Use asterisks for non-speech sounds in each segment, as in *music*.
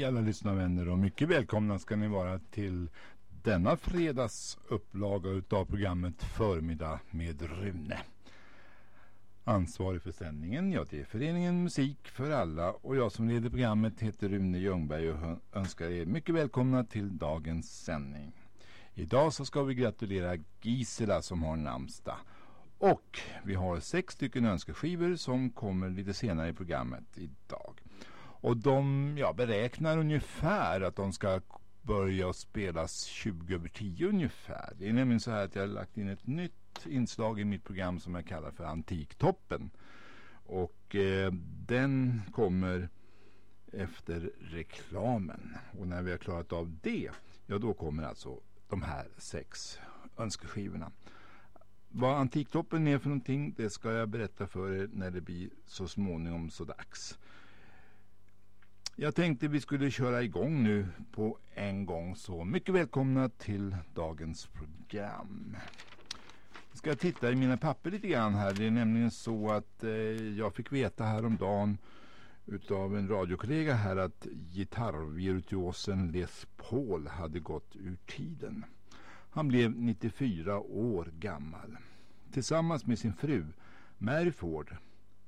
Hej alla lyssnarvänner och mycket välkomna ska ni vara till denna fredags upplaga utav programmet Förmiddag med Rune. Ansvarig för sändningen, ja det är föreningen Musik för alla och jag som leder programmet heter Rune Ljungberg och önskar er mycket välkomna till dagens sändning. Idag så ska vi gratulera Gisela som har namnsdag. Och vi har sex stycken önskeskivor som kommer lite senare i programmet idag. Och de ja, beräknar ungefär att de ska börja spelas 20 över 10 ungefär. Det är nämligen så här att jag har lagt in ett nytt inslag i mitt program som jag kallar för Antiktoppen. Och eh, den kommer efter reklamen. Och när vi har klarat av det, ja då kommer alltså de här sex önskeskivorna. Vad Antiktoppen är för någonting, det ska jag berätta för er när det blir så småningom så dags. Jag tänkte vi skulle köra igång nu på en gång så mycket välkomna till dagens program. Jag ska titta i mina papper lite grann här. Det är nämligen så att eh, jag fick veta häromdagen utav en radiokollega här att gitarrvirtuosen Les Paul hade gått ur tiden. Han blev 94 år gammal. Tillsammans med sin fru Mary Ford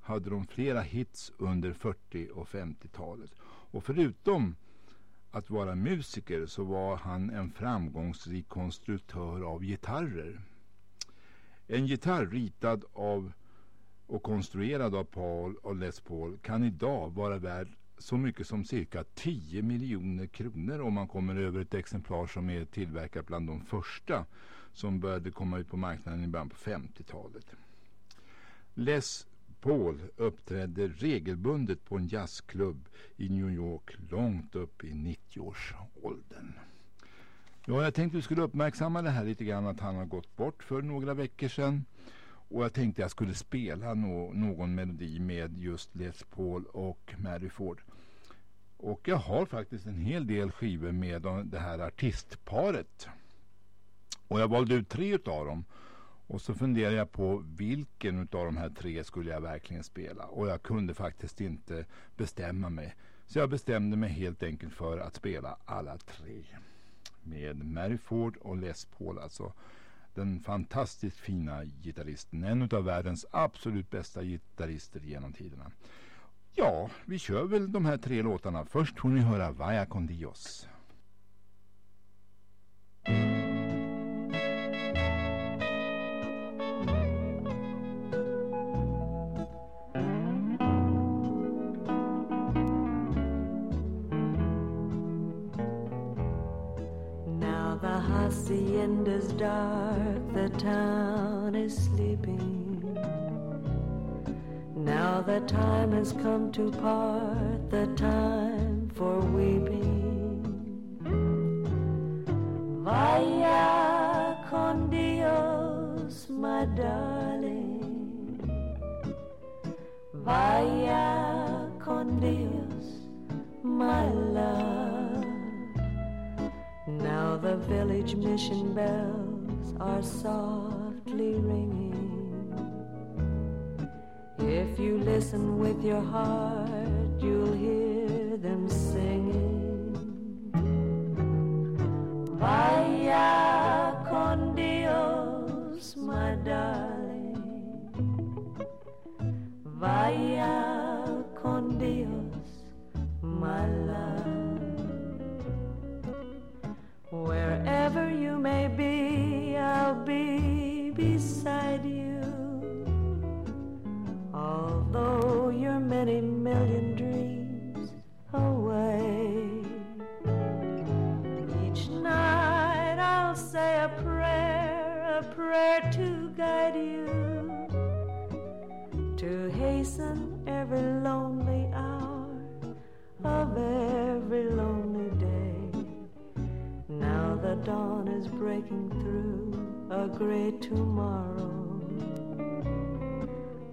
hade de flera hits under 40 och 50-talet. Och förutom att vara musiker så var han en framgångsrik konstruktör av gitarrer. En gitarr ritad av och konstruerad av Paul och Les Paul kan idag vara värd så mycket som cirka 10 miljoner kronor om man kommer över ett exemplar som är tillverkat bland de första som började komma ut på marknaden i början på 50-talet. Les Paul uppträdde regelbundet på en jazzklubb i New York långt upp i 90-årsåldern. Ja, jag tänkte vi skulle uppmärksamma det här lite grann att han har gått bort för några veckor sedan. Och jag tänkte jag skulle spela no någon melodi med just Les Paul och Mary Ford. Och jag har faktiskt en hel del skivor med det här artistparet. Och jag valde ut tre utav dem. Och så funderade jag på vilken av de här tre skulle jag verkligen spela. Och jag kunde faktiskt inte bestämma mig. Så jag bestämde mig helt enkelt för att spela alla tre. Med Mary Ford och Les Paul alltså. Den fantastiskt fina gitarristen. En av världens absolut bästa gitarrister genom tiderna. Ja, vi kör väl de här tre låtarna. Först får ni höra Vaya con Dios. Hacienda's dark, the town is sleeping. Now the time has come to part, the time for weeping. Vaya con Dios, my darling. Vaya con Dios, my love. Now the village mission bells are softly ringing. If you listen with your heart, you'll hear them singing. Vaya con Dios, my darling. Vaya con Dios, my love. Wherever you may be, I'll be beside you. Although you're many million dreams away, each night I'll say a prayer, a prayer to guide you, to hasten every lonely hour of every lonely the dawn is breaking through a great tomorrow.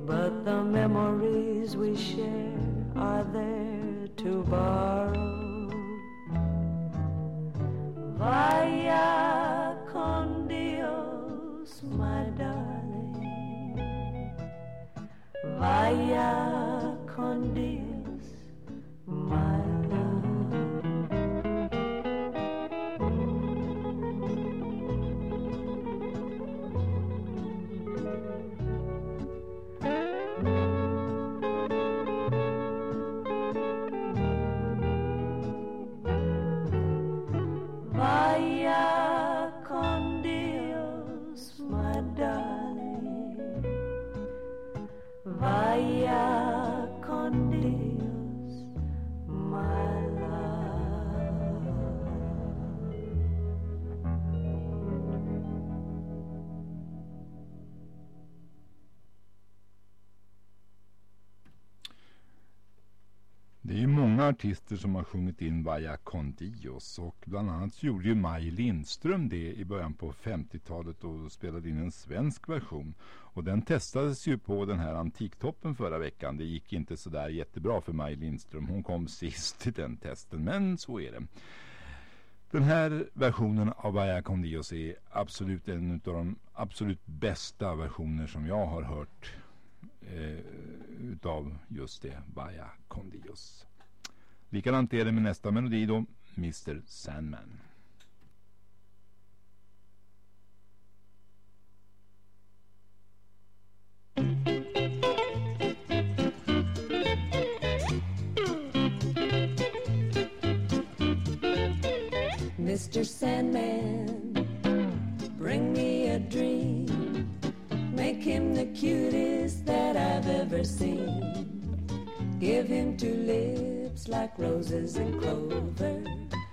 But the memories we share are there to borrow. Vaya con Dios, my darling. Vaya con Dios, my Det är ju många artister som har sjungit in Vaya Condios. Och bland annat gjorde ju Maj Lindström det i början på 50-talet och spelade in en svensk version. Och den testades ju på den här Antiktoppen förra veckan. Det gick inte så där jättebra för Maj Lindström. Hon kom sist i den testen, men så är det. Den här versionen av Vaya Condios är absolut en av de absolut bästa versioner som jag har hört eh, utav just det, Vaya Condios. Likadant är det med nästa melodi då, Mr Sandman. Mr. Sandman, bring me a dream. Make him the cutest that I've ever seen. Give him two lips like roses and clover.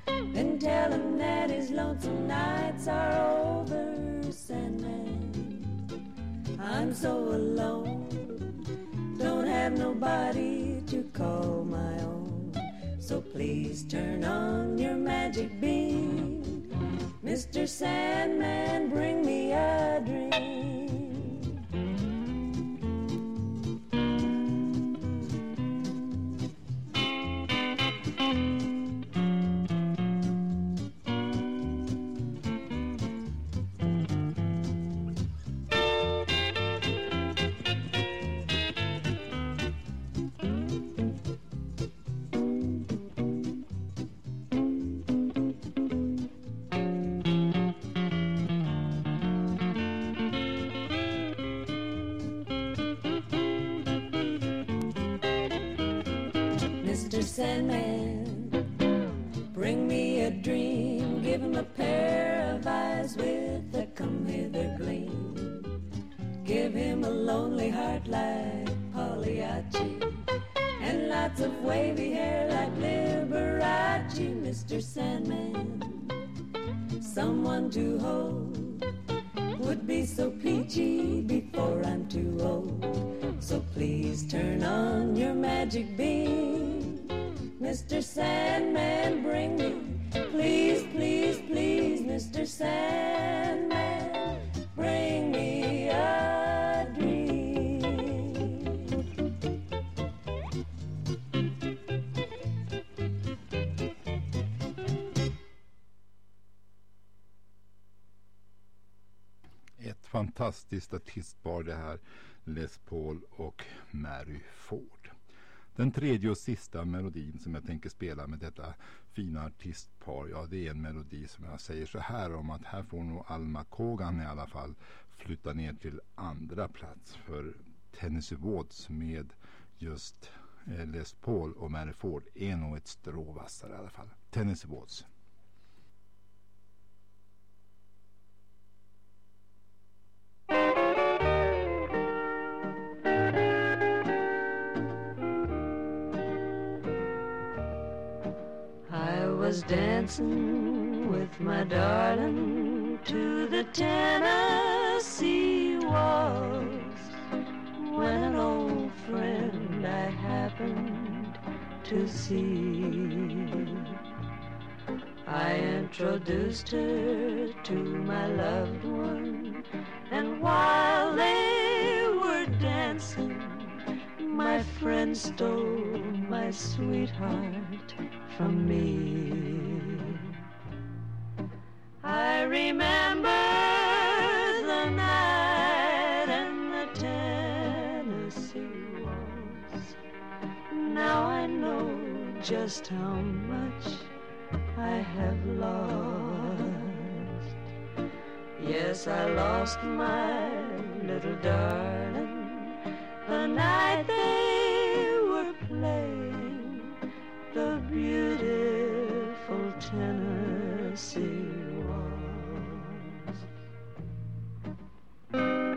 And tell him that his lonesome nights are over, Sandman. I'm so alone. don't have nobody to call my own. So please turn on your magic beam. Mr. Sandman, bring me a dream. Sandman, bring me a dream. Give him a pair of eyes with a come hither gleam. Give him a lonely heart like Pagliacci. And lots of wavy hair like Liberace, Mr. Sandman. Someone to hold would be so peachy before I'm too old. So please turn on your magic beam. Mr. Sandman, bring me, please, please, please, Mr. Sandman, bring me a dream. Ett fantastiskt artistpar det här. Les Paul och Mary Ford. Den tredje och sista melodin som jag tänker spela med detta fina artistpar. Ja, det är en melodi som jag säger så här om att här får nog Alma Kogan i alla fall flytta ner till andra plats. För Tennessee Watts med just eh, Les Paul och Mary Ford är nog ett strå vassare i alla fall. Tennessee Watts. Was dancing with my darling to the Tennessee waltz when an old friend I happened to see. I introduced her to my loved one, and while they were dancing, my friend stole my sweetheart from me. I remember the night and the Tennessee waltz. Now I know just how much I have lost. Yes, I lost my little darling the night they were playing the beautiful Tennessee waltz.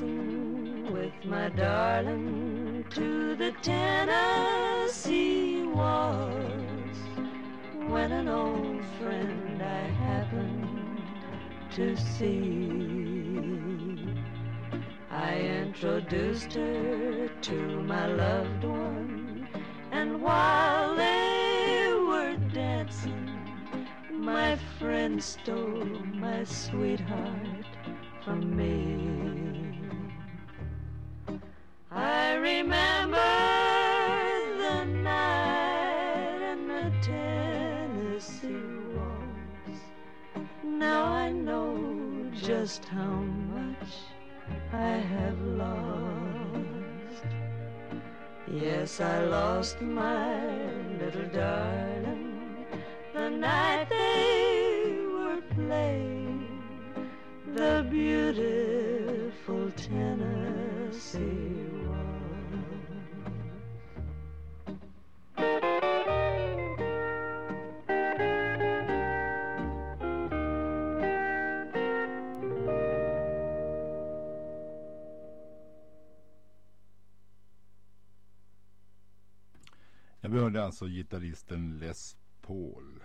With my darling to the Tennessee waltz when an old friend I happened to see. I introduced her to my loved one, and while they were dancing, my friend stole my sweetheart from me. I lost my little darling alltså gitarristen Les Paul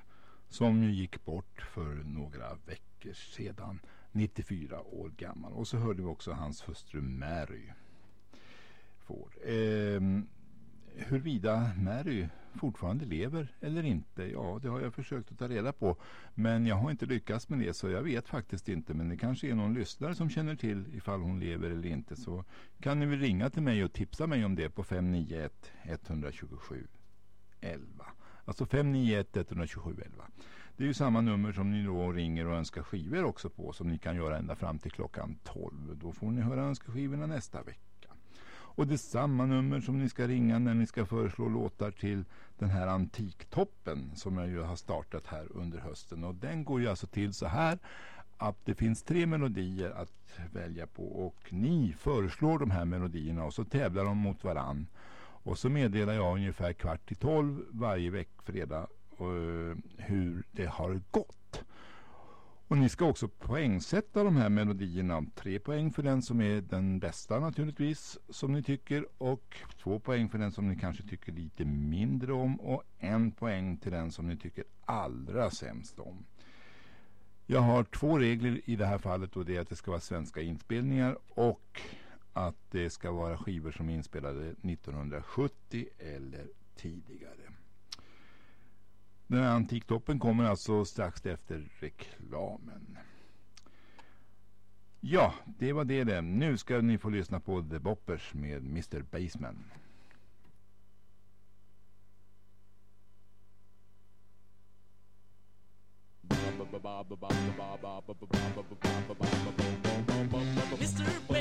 som ju gick bort för några veckor sedan, 94 år gammal. Och så hörde vi också hans hustru Mary Ford. Eh, huruvida Mary fortfarande lever eller inte, ja det har jag försökt att ta reda på. Men jag har inte lyckats med det så jag vet faktiskt inte. Men det kanske är någon lyssnare som känner till ifall hon lever eller inte. Så kan ni väl ringa till mig och tipsa mig om det på 591 127 11. Alltså 591 127 11. Det är ju samma nummer som ni då ringer och önskar skivor också på som ni kan göra ända fram till klockan 12. Då får ni höra önskeskivorna nästa vecka. Och det är samma nummer som ni ska ringa när ni ska föreslå låtar till den här antiktoppen som jag ju har startat här under hösten. Och den går ju alltså till så här att det finns tre melodier att välja på och ni föreslår de här melodierna och så tävlar de mot varann. Och så meddelar jag ungefär kvart i tolv varje veckfredag uh, eh, hur det har gått. Och ni ska också poängsätta de här melodierna. Tre poäng för den som är den bästa naturligtvis som ni tycker och två poäng för den som ni kanske tycker lite mindre om och en poäng till den som ni tycker allra sämst om. Jag har två regler i det här fallet och det är att det ska vara svenska inspelningar och att det ska vara skivor som är inspelade 1970 eller tidigare. Den här antiktoppen kommer alltså strax efter reklamen. Ja, det var det det. Nu ska ni få lyssna på The Boppers med Mr. Baseman.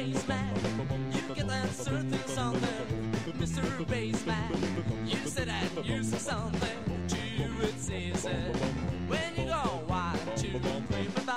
Bassman, you get that certain something. Mr. Bassman, you said that you said something to it's easy. When you go one, two, three, ba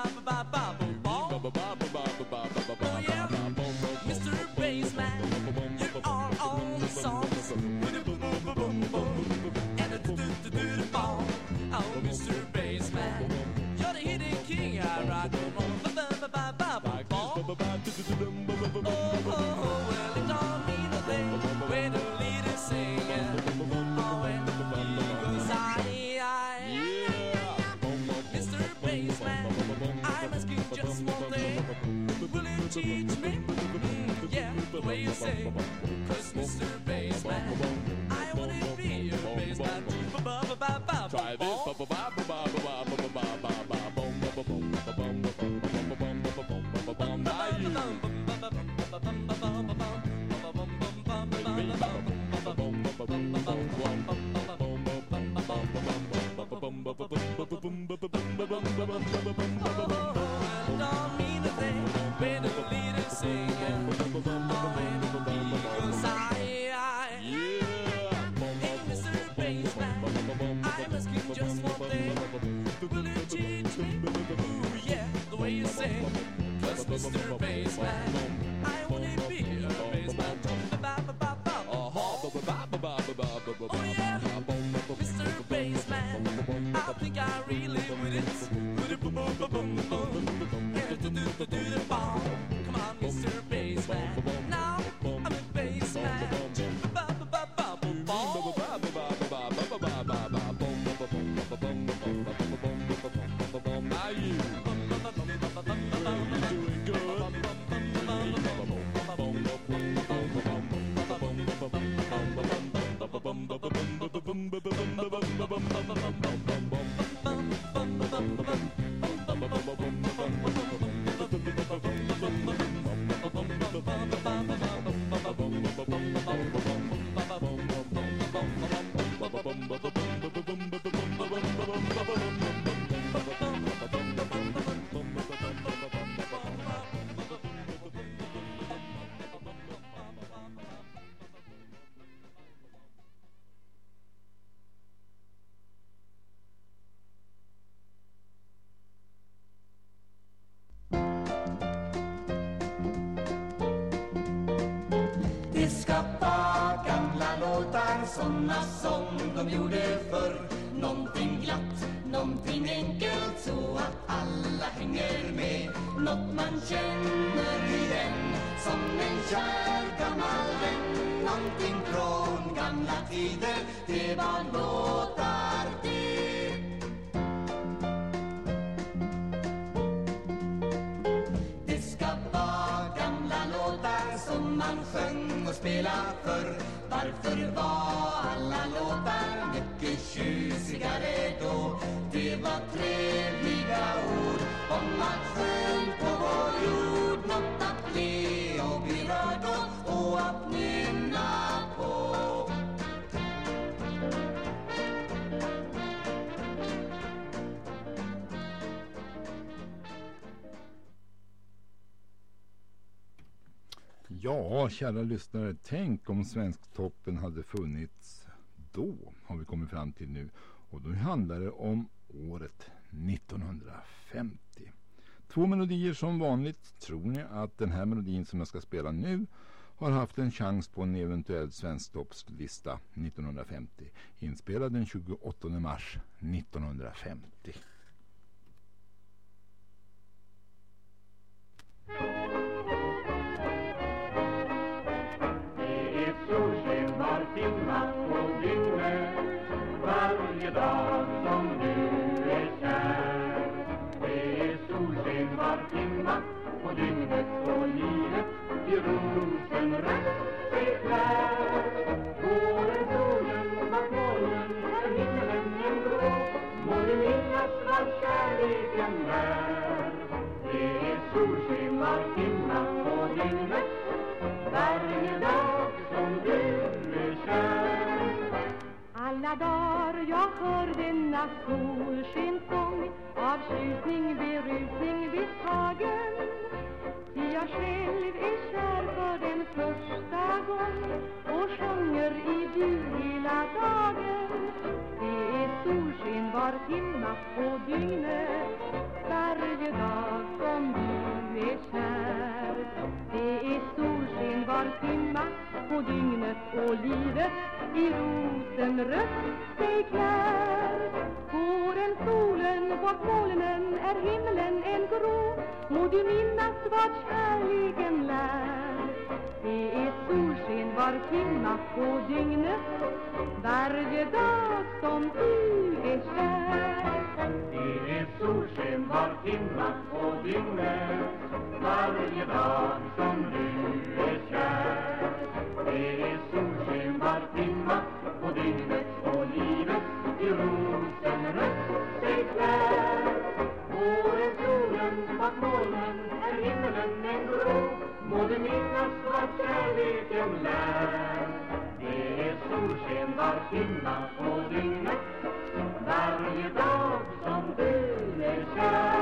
the kära lyssnare, tänk om Svensktoppen hade funnits då, har vi kommit fram till nu. Och då handlar det om året 1950. Två melodier som vanligt. Tror ni att den här melodin som jag ska spela nu har haft en chans på en eventuell Svensktoppslista 1950? Inspelad den 28 mars 1950. Jag hör denna solskensång av tjusning, berusning vid hagen Ty jag själv är kär för den första gång och sjunger i du hela dagen. Det är solsken var timma på dygnet varje dag som du är kär. Det är solsken var timma på dygnet och livet i rosenrött sig klär. Våren, solen, bort molnen är himlen en grå. Må du minnas vad kärleken lär. Det är solsken var timma på dygnet. Varje dag som du är kär. Det är solsken var timma på dygnet. Varje dag som du är kär. Det är solsken var timma på dygnet Och livet i rosenrött sig klär Våren, solen, bak molnen är himlen en grå Må du minnas vad kärleken lär Det är solsken var timma på dygnet varje dag som du är kär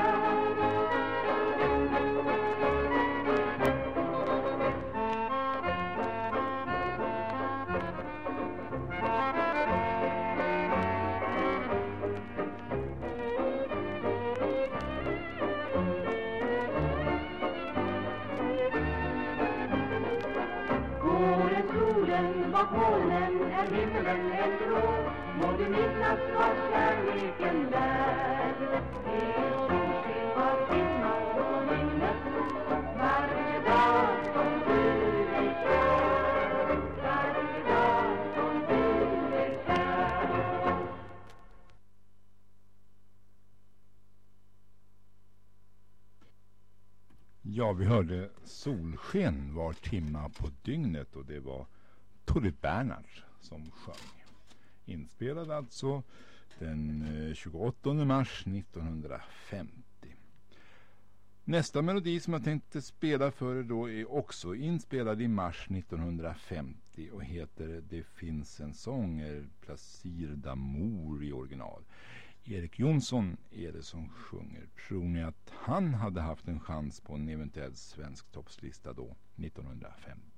Ja, vi hörde Solsken var timma på dygnet och det var Tore Bernhardt som sjöng. Inspelad alltså den eh, 28 mars 1950. Nästa melodi som jag tänkte spela för er då är också inspelad i mars 1950 och heter Det finns en sång, är Placir d'Amour i original. Erik Jonsson är det som sjunger. Tror ni att han hade haft en chans på en eventuell svensk toppslista då, 1950?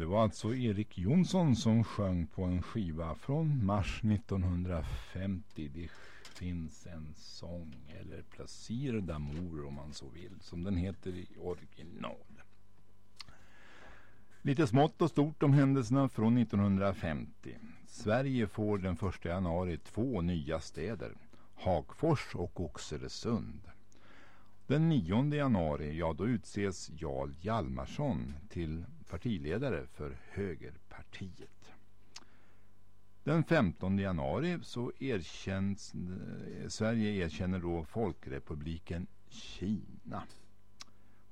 Det var alltså Erik Jonsson som sjöng på en skiva från mars 1950. Det finns en sång, eller Placir d'amour om man så vill, som den heter i original. Lite smått och stort om händelserna från 1950. Sverige får den 1 januari två nya städer, Hagfors och Oxelösund. Den 9 januari, ja då utses Jarl Hjalmarsson till partiledare för Högerpartiet. Den 15 januari så erkänns, eh, Sverige erkänner då Folkrepubliken Kina.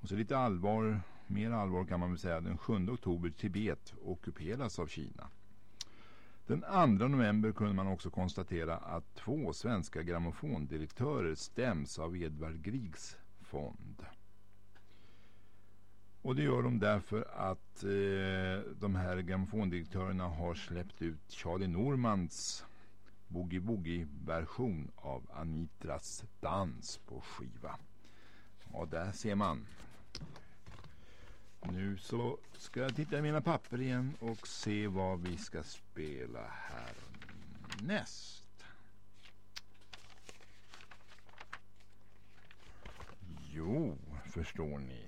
Och så lite allvar, mer allvar kan man väl säga, den 7 oktober Tibet ockuperas av Kina. Den 2 november kunde man också konstatera att två svenska grammofondirektörer stäms av Edvard Griegs fond. Och det gör de därför att eh, de här grammofondirektörerna har släppt ut Charlie Normans Boogie Boogie-version av Anitras dans på skiva. Och där ser man. Nu så ska jag titta i mina papper igen och se vad vi ska spela här näst. Jo, förstår ni.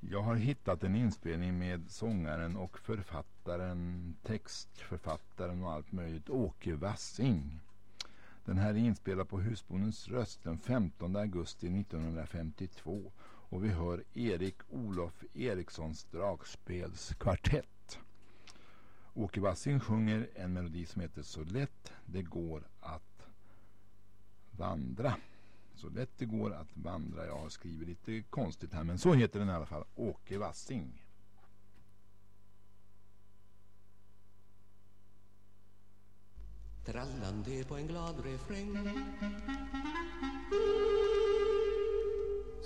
Jag har hittat en inspelning med sångaren och författaren, textförfattaren och allt möjligt, Åke Wassing. Den här är inspelad på Husbondens röst den 15 augusti 1952 och vi hör Erik Olof Erikssons dragspelskvartett. Åke Wassing sjunger en melodi som heter Så lätt det går att vandra. Så lätt det går att vandra. Jag har skrivit lite konstigt här men så heter den i alla fall. Åke Vassing. Trallande på en glad refräng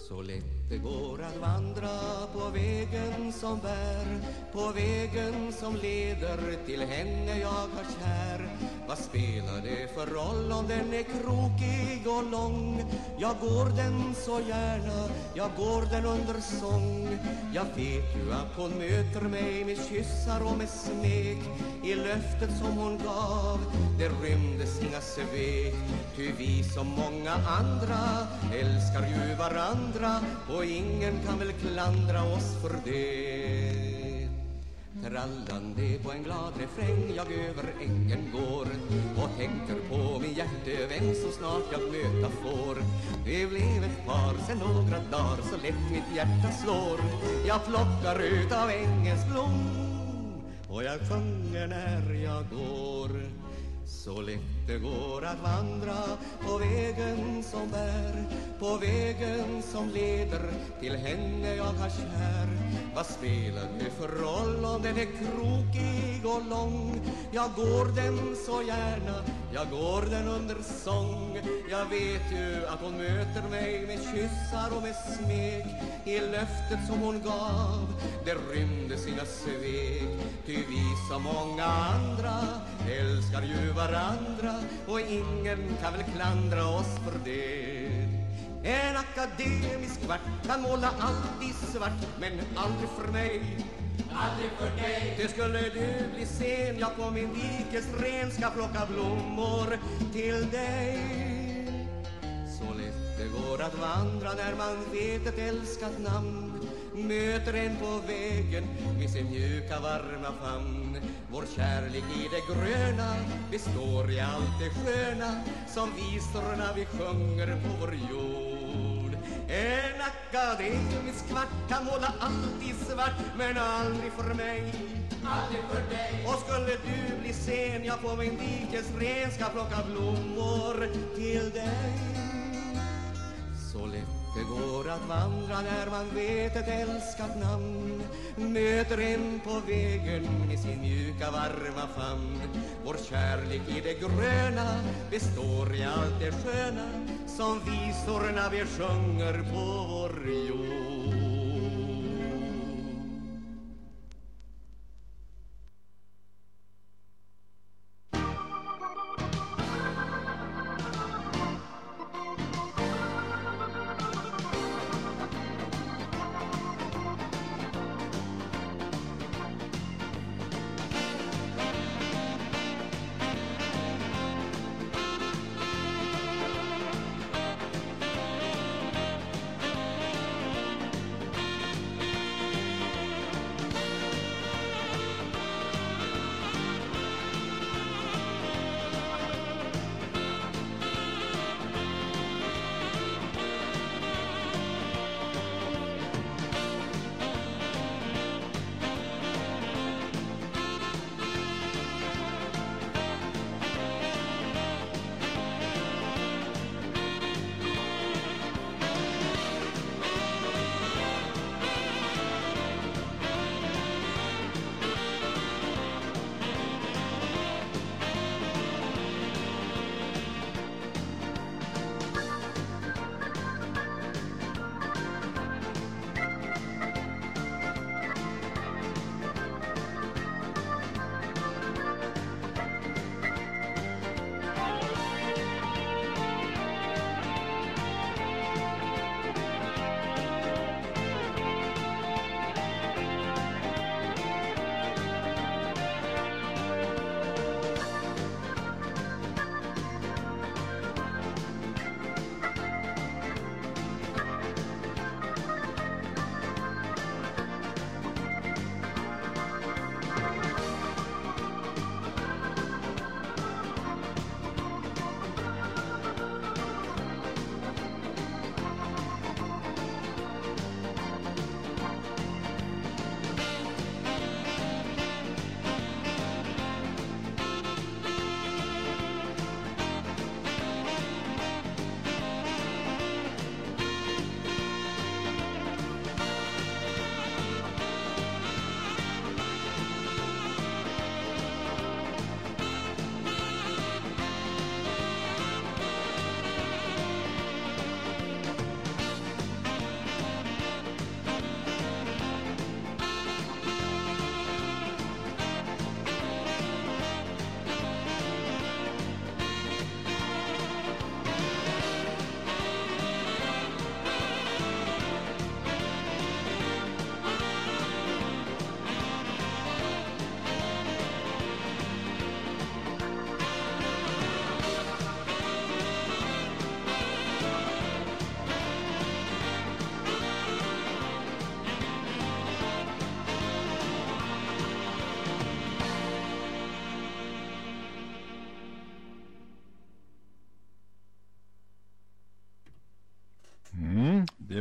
Så lätt det går att vandra på vägen som bär På vägen som leder till henne jag har kär vad spelar det för roll om den är krokig och lång? Jag går den så gärna, jag går den under sång. Jag vet ju att hon möter mig med kyssar och med smek. I löftet som hon gav, det rymdes inga svek. Ty vi som många andra älskar ju varandra Och ingen kan väl klandra oss för det. Trallande på en glad refräng jag över ängen går och tänker på min hjärtevän Så snart jag möta får. Det blev ett par sen några dagar så lätt mitt hjärta slår. Jag plockar ut av ängens blom och jag sjunger när jag går. Så lätt det går att vandra på vägen som bär På vägen som leder till henne jag har kär. Vad spelar det för roll om den är krokig och lång? Jag går den så gärna, jag går den under sång. Jag vet ju att hon möter mig med kyssar och med smek. I löftet som hon gav, det rymde sina svek. Ty vi som många andra älskar ju varandra och ingen kan väl klandra oss för det. En akademisk kvart kan måla allt i svart men aldrig för mig. Aldrig för dig. Det skulle du bli sen, jag på min dikesren ska plocka blommor till dig. Så lätt det går att vandra när man vet ett älskat namn Möter en på vägen med sin mjuka varma famn Vår kärlek i det gröna består i allt det sköna Som visorna vi sjunger på vår jord En akademisk kvart kan måla allt i svart Men aldrig för mig Aldrig för dig. och skulle du bli sen, jag på min dikesren ska plocka blommor till dig. Så lätt det går att vandra när man vet ett älskat namn. Möter en på vägen i sin mjuka varma famn. Vår kärlek i det gröna består i allt det sköna som visorna vi sjunger på vår jord.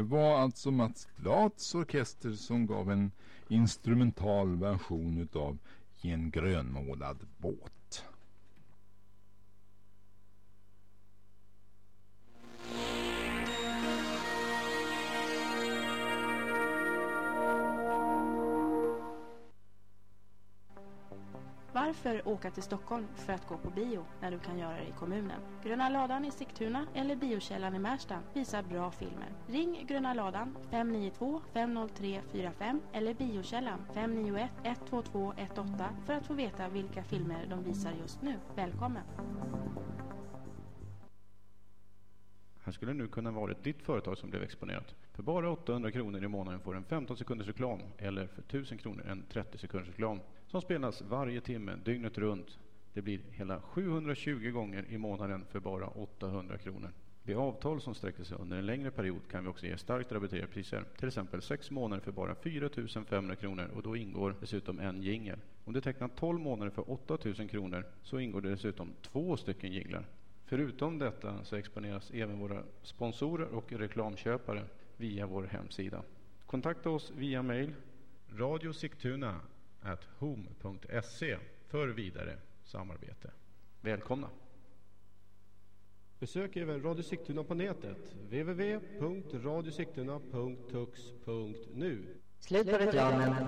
Det var alltså Mats Lats orkester som gav en instrumental version utav I en grönmålad båt. Åka till Stockholm för att gå på bio när du kan göra det i kommunen? Gröna ladan i Sigtuna eller biokällan i Märsta visar bra filmer. Ring Gröna ladan 592 503 45 eller biokällan 591 122 18 för att få veta vilka filmer de visar just nu. Välkommen! Här skulle nu kunna vara ditt företag som blev exponerat. För bara 800 kronor i månaden får du en 15 sekunders reklam eller för 1000 kronor en 30 sekunders reklam som spelas varje timme dygnet runt. Det blir hela 720 gånger i månaden för bara 800 kronor. Vid avtal som sträcker sig under en längre period kan vi också ge starkt rabatterade priser. Till exempel 6 månader för bara 4 500 kronor och då ingår dessutom en jingel. Om du tecknar 12 månader för 8 000 kronor så ingår det dessutom två stycken jinglar. Förutom detta så exponeras även våra sponsorer och reklamköpare via vår hemsida. Kontakta oss via mail radiosiktuna home.se för vidare samarbete. Välkomna! Besök även Radio Sigtuna på nätet, www.radiosigtuna.tux.nu. Slut på reklamen.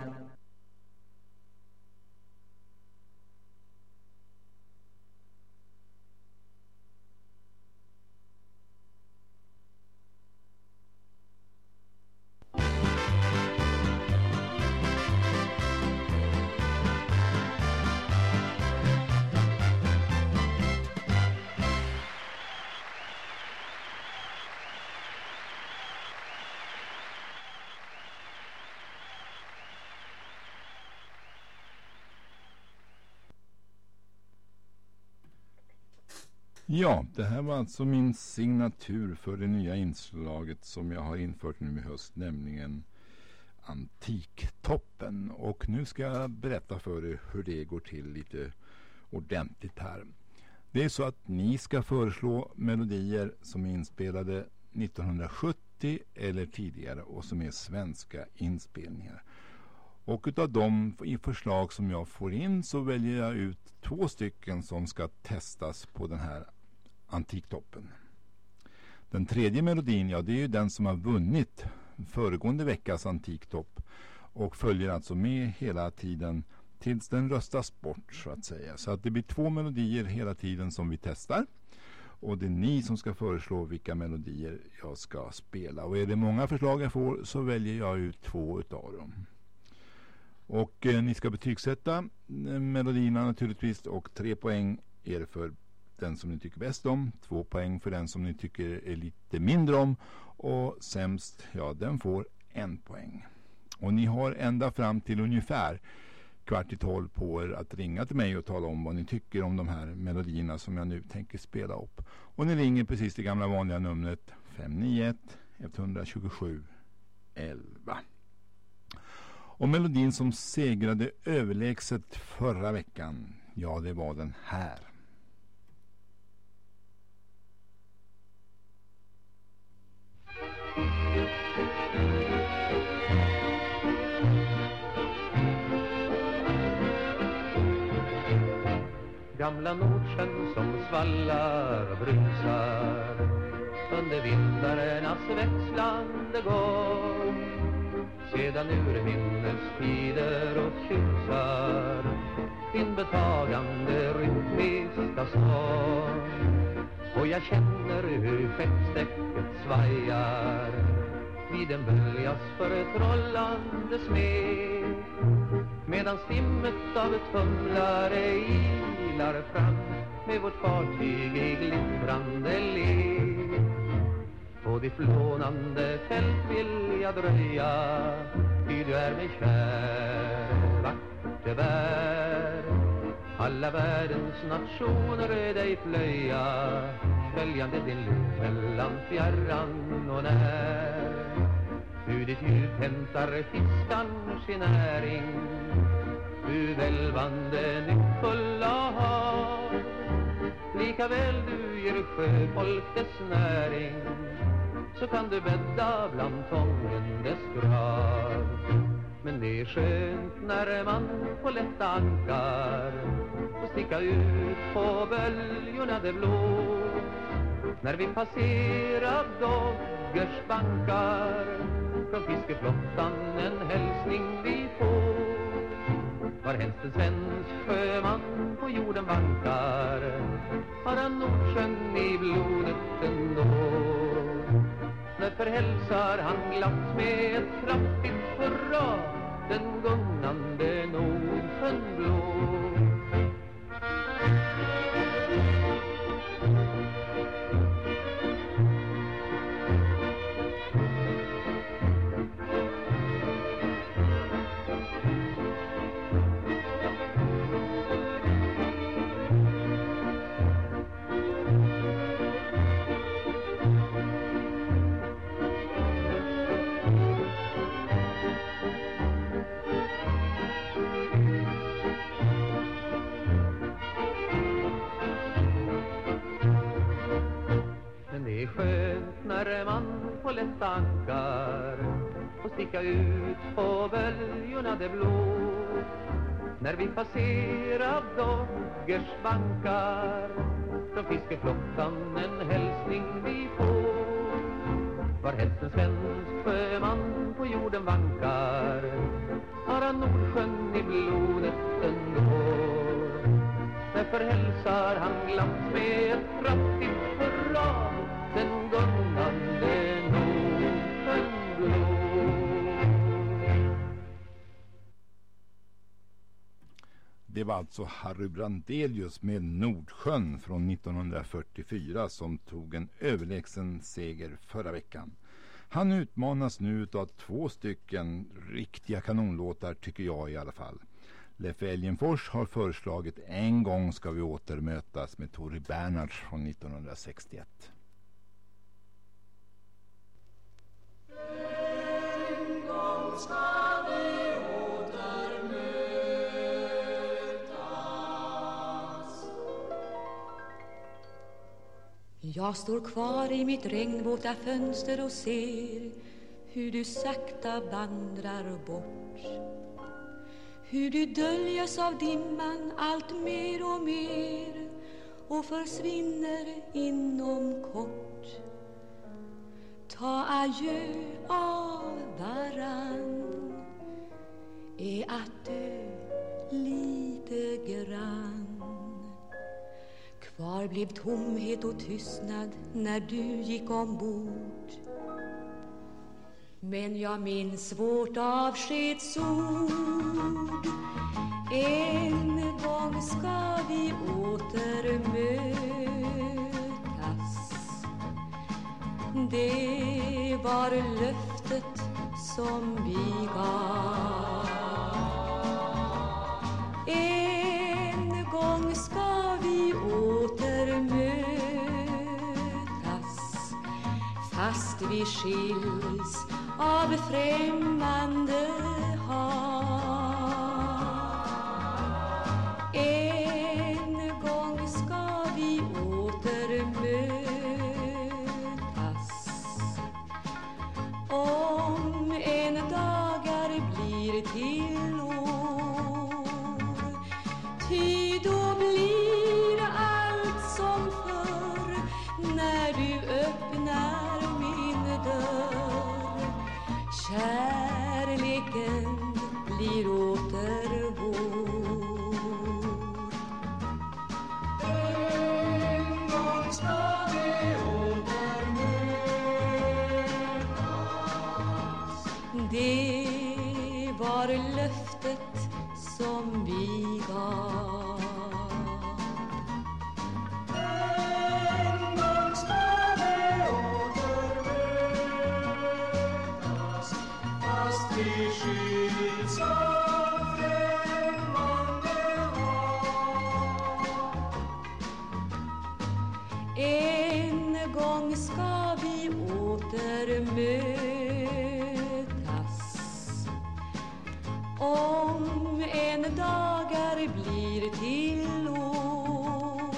Ja, det här var alltså min signatur för det nya inslaget som jag har infört nu i höst, nämligen Antiktoppen. Och nu ska jag berätta för er hur det går till lite ordentligt här. Det är så att ni ska föreslå melodier som är inspelade 1970 eller tidigare och som är svenska inspelningar. Och utav de förslag som jag får in så väljer jag ut två stycken som ska testas på den här Antiktoppen. Den tredje melodin, ja det är ju den som har vunnit föregående veckas Antiktopp och följer alltså med hela tiden tills den röstas bort så att säga. Så att det blir två melodier hela tiden som vi testar. Och det är ni som ska föreslå vilka melodier jag ska spela. Och är det många förslag jag får så väljer jag ut två utav dem. Och eh, ni ska betygsätta eh, melodierna naturligtvis och tre poäng är det för den som ni tycker bäst om, två poäng för den som ni tycker är lite mindre om och sämst, ja den får en poäng. Och ni har ända fram till ungefär kvart i tolv på er att ringa till mig och tala om vad ni tycker om de här melodierna som jag nu tänker spela upp. Och ni ringer precis det gamla vanliga numret 591 127 11. Och melodin som segrade överlägset förra veckan, ja det var den här. Gamla Nordsjön som svallar och brusar. Under vindarnas växlande gång. Sedan urminnes tider och tjusar din betagande rytmiska sång. Och jag känner hur skeppsdäcket svajar vid en böljas förtrollande smed medan stimmet av tumlare ilar fram med vårt fartyg i glittrande led. på ditt flånande fält vill jag dröja ty du är mig kär. Vart det bär alla världens nationer dig plöja följande din luft mellan fjärran och när. Ur ditt djup hämtar fiskan sin näring du välvande nyckfulla hav Likaväl du ger sjöfolk dess näring så kan du bädda bland tången dess grav. Men det är skönt när man på lätta ankar får sticka ut på böljorna det blå. När vi passerar Doggers bankar från fiskeflottan en hälsning vi får. Varhelst en svensk sjöman på jorden vankar har han Nordsjön i blodet ändå. Därför hälsar han glatt med ett kraftigt hurra den gungande Nordsjön blå. Man tankar och sticka ut på böljorna det blå. När vi passerar Doggers bankar från fiskeflottan en hälsning vi får. Varhelst en svensk sjöman på jorden vankar har han Nordsjön i blodet ändå. Därför hälsar han glatt med ett kraftigt hurra den går Det var alltså Harry Brandelius med Nordsjön från 1944 som tog en överlägsen seger förra veckan. Han utmanas nu av två stycken riktiga kanonlåtar tycker jag i alla fall. Leffe Elgenfors har föreslagit En gång ska vi återmötas med Tori Bernhards från 1961. En gång ska Jag står kvar i mitt regnvåta fönster och ser hur du sakta vandrar bort. Hur du döljes av dimman allt mer och mer och försvinner inom kort. Ta adjö av varann är att dö lite grann. Kvar blev tomhet och tystnad när du gick ombord. Men jag minns vårt avskedsord. En gång ska vi återmötas. Det var löftet som vi gav. En gång ska vi åter mötas fast vi skiljs av främmande hav. En gång ska vi återmötas om en dagar blir till då blir allt som förr när du öppnar min dörr. Kärleken blir åter vår. En gång ska vi återmötas Det var löftet som vi gav. Gång ska vi åter mötas om en dagar blir till år.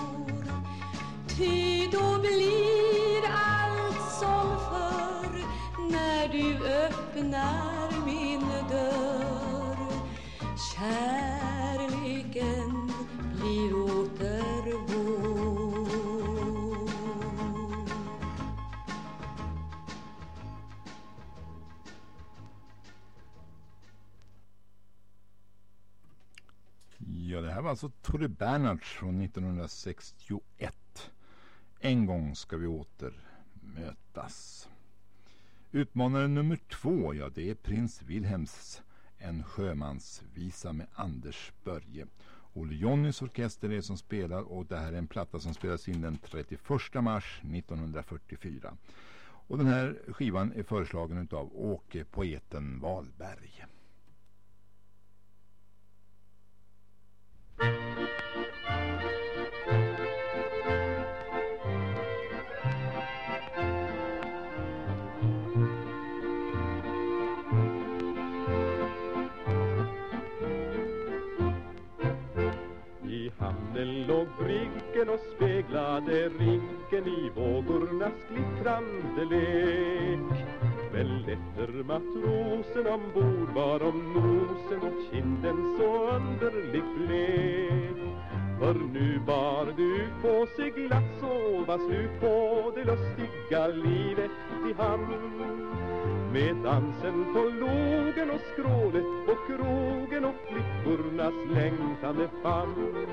Ty då blir allt som förr när du öppnar min dörr. Kär Tore Bernhards från 1961. En gång ska vi åter mötas. Utmanare nummer två, ja det är prins Wilhelms En sjömansvisa med Anders Börje. Olle Jonnys orkester är som spelar och det här är en platta som spelas in den 31 mars 1944. Och den här skivan är föreslagen av Åke Poeten Wahlberg. Briggen och speglade rinken i vågornas glittrande lek. Men lättermatrosen ombord var om nosen och kinden så underligt blek. För nu bar du på på glatt så var slut på det lustiga livet i hamn. Med dansen på logen och skrålet på krogen och flickornas längtande famn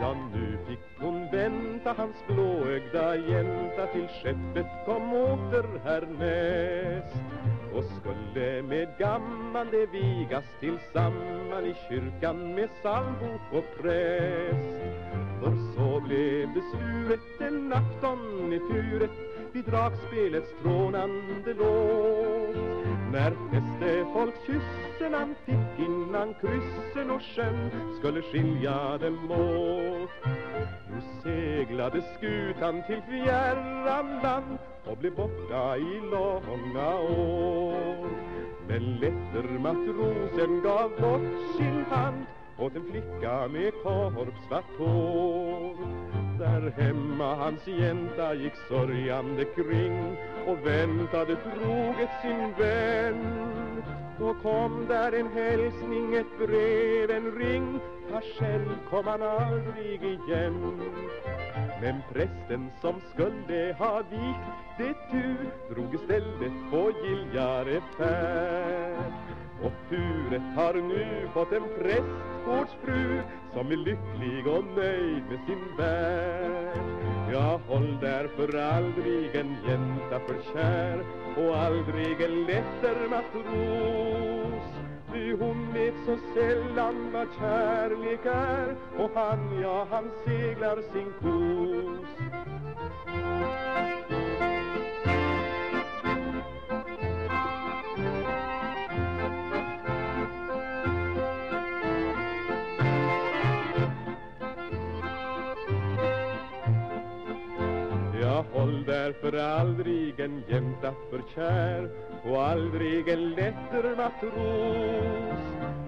Ja, nu fick hon vänta hans blåögda jänta till skeppet kom åter härnäst. Och skulle med gamman det vigas tillsamman i kyrkan med psalmbok och präst. För så blev det suret en afton i furet vid dragspelets trånande låt. När fästefolk kyssen han fick innan kryssen och sjön skulle skilja dem åt. Nu seglade skutan till fjärran land och blev borta i långa år. Men lättermatrosen gav bort sin hand åt en flicka med korpsvart hår där hemma. Hans jänta gick sörjande kring och väntade troget sin vän. Då kom där en hälsning, ett brev, en ring. Fast själv kom han aldrig igen. Men prästen som skulle ha vikt det tur drog istället på giljare färd och Ture har nu fått en prästgårdsfru som är lycklig och nöjd med sin värld. Ja, håll därför aldrig en jänta för kär och aldrig en lätter matros. Ty hon vet så sällan vad kärlek är och han, ja, han seglar sin kos. Jag håll därför aldrig en jänta för kär och aldrig en lätter matros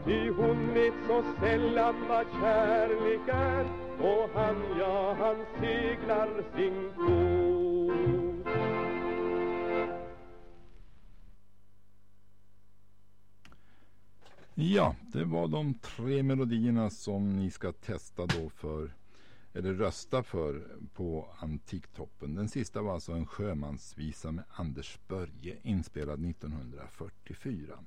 Ty hon vet så sällan vad kärlek är och han, ja, han seglar sin kos Ja, det var de tre melodierna som ni ska testa då för eller rösta för på Antiktoppen. Den sista var alltså en sjömansvisa med Anders Börje inspelad 1944.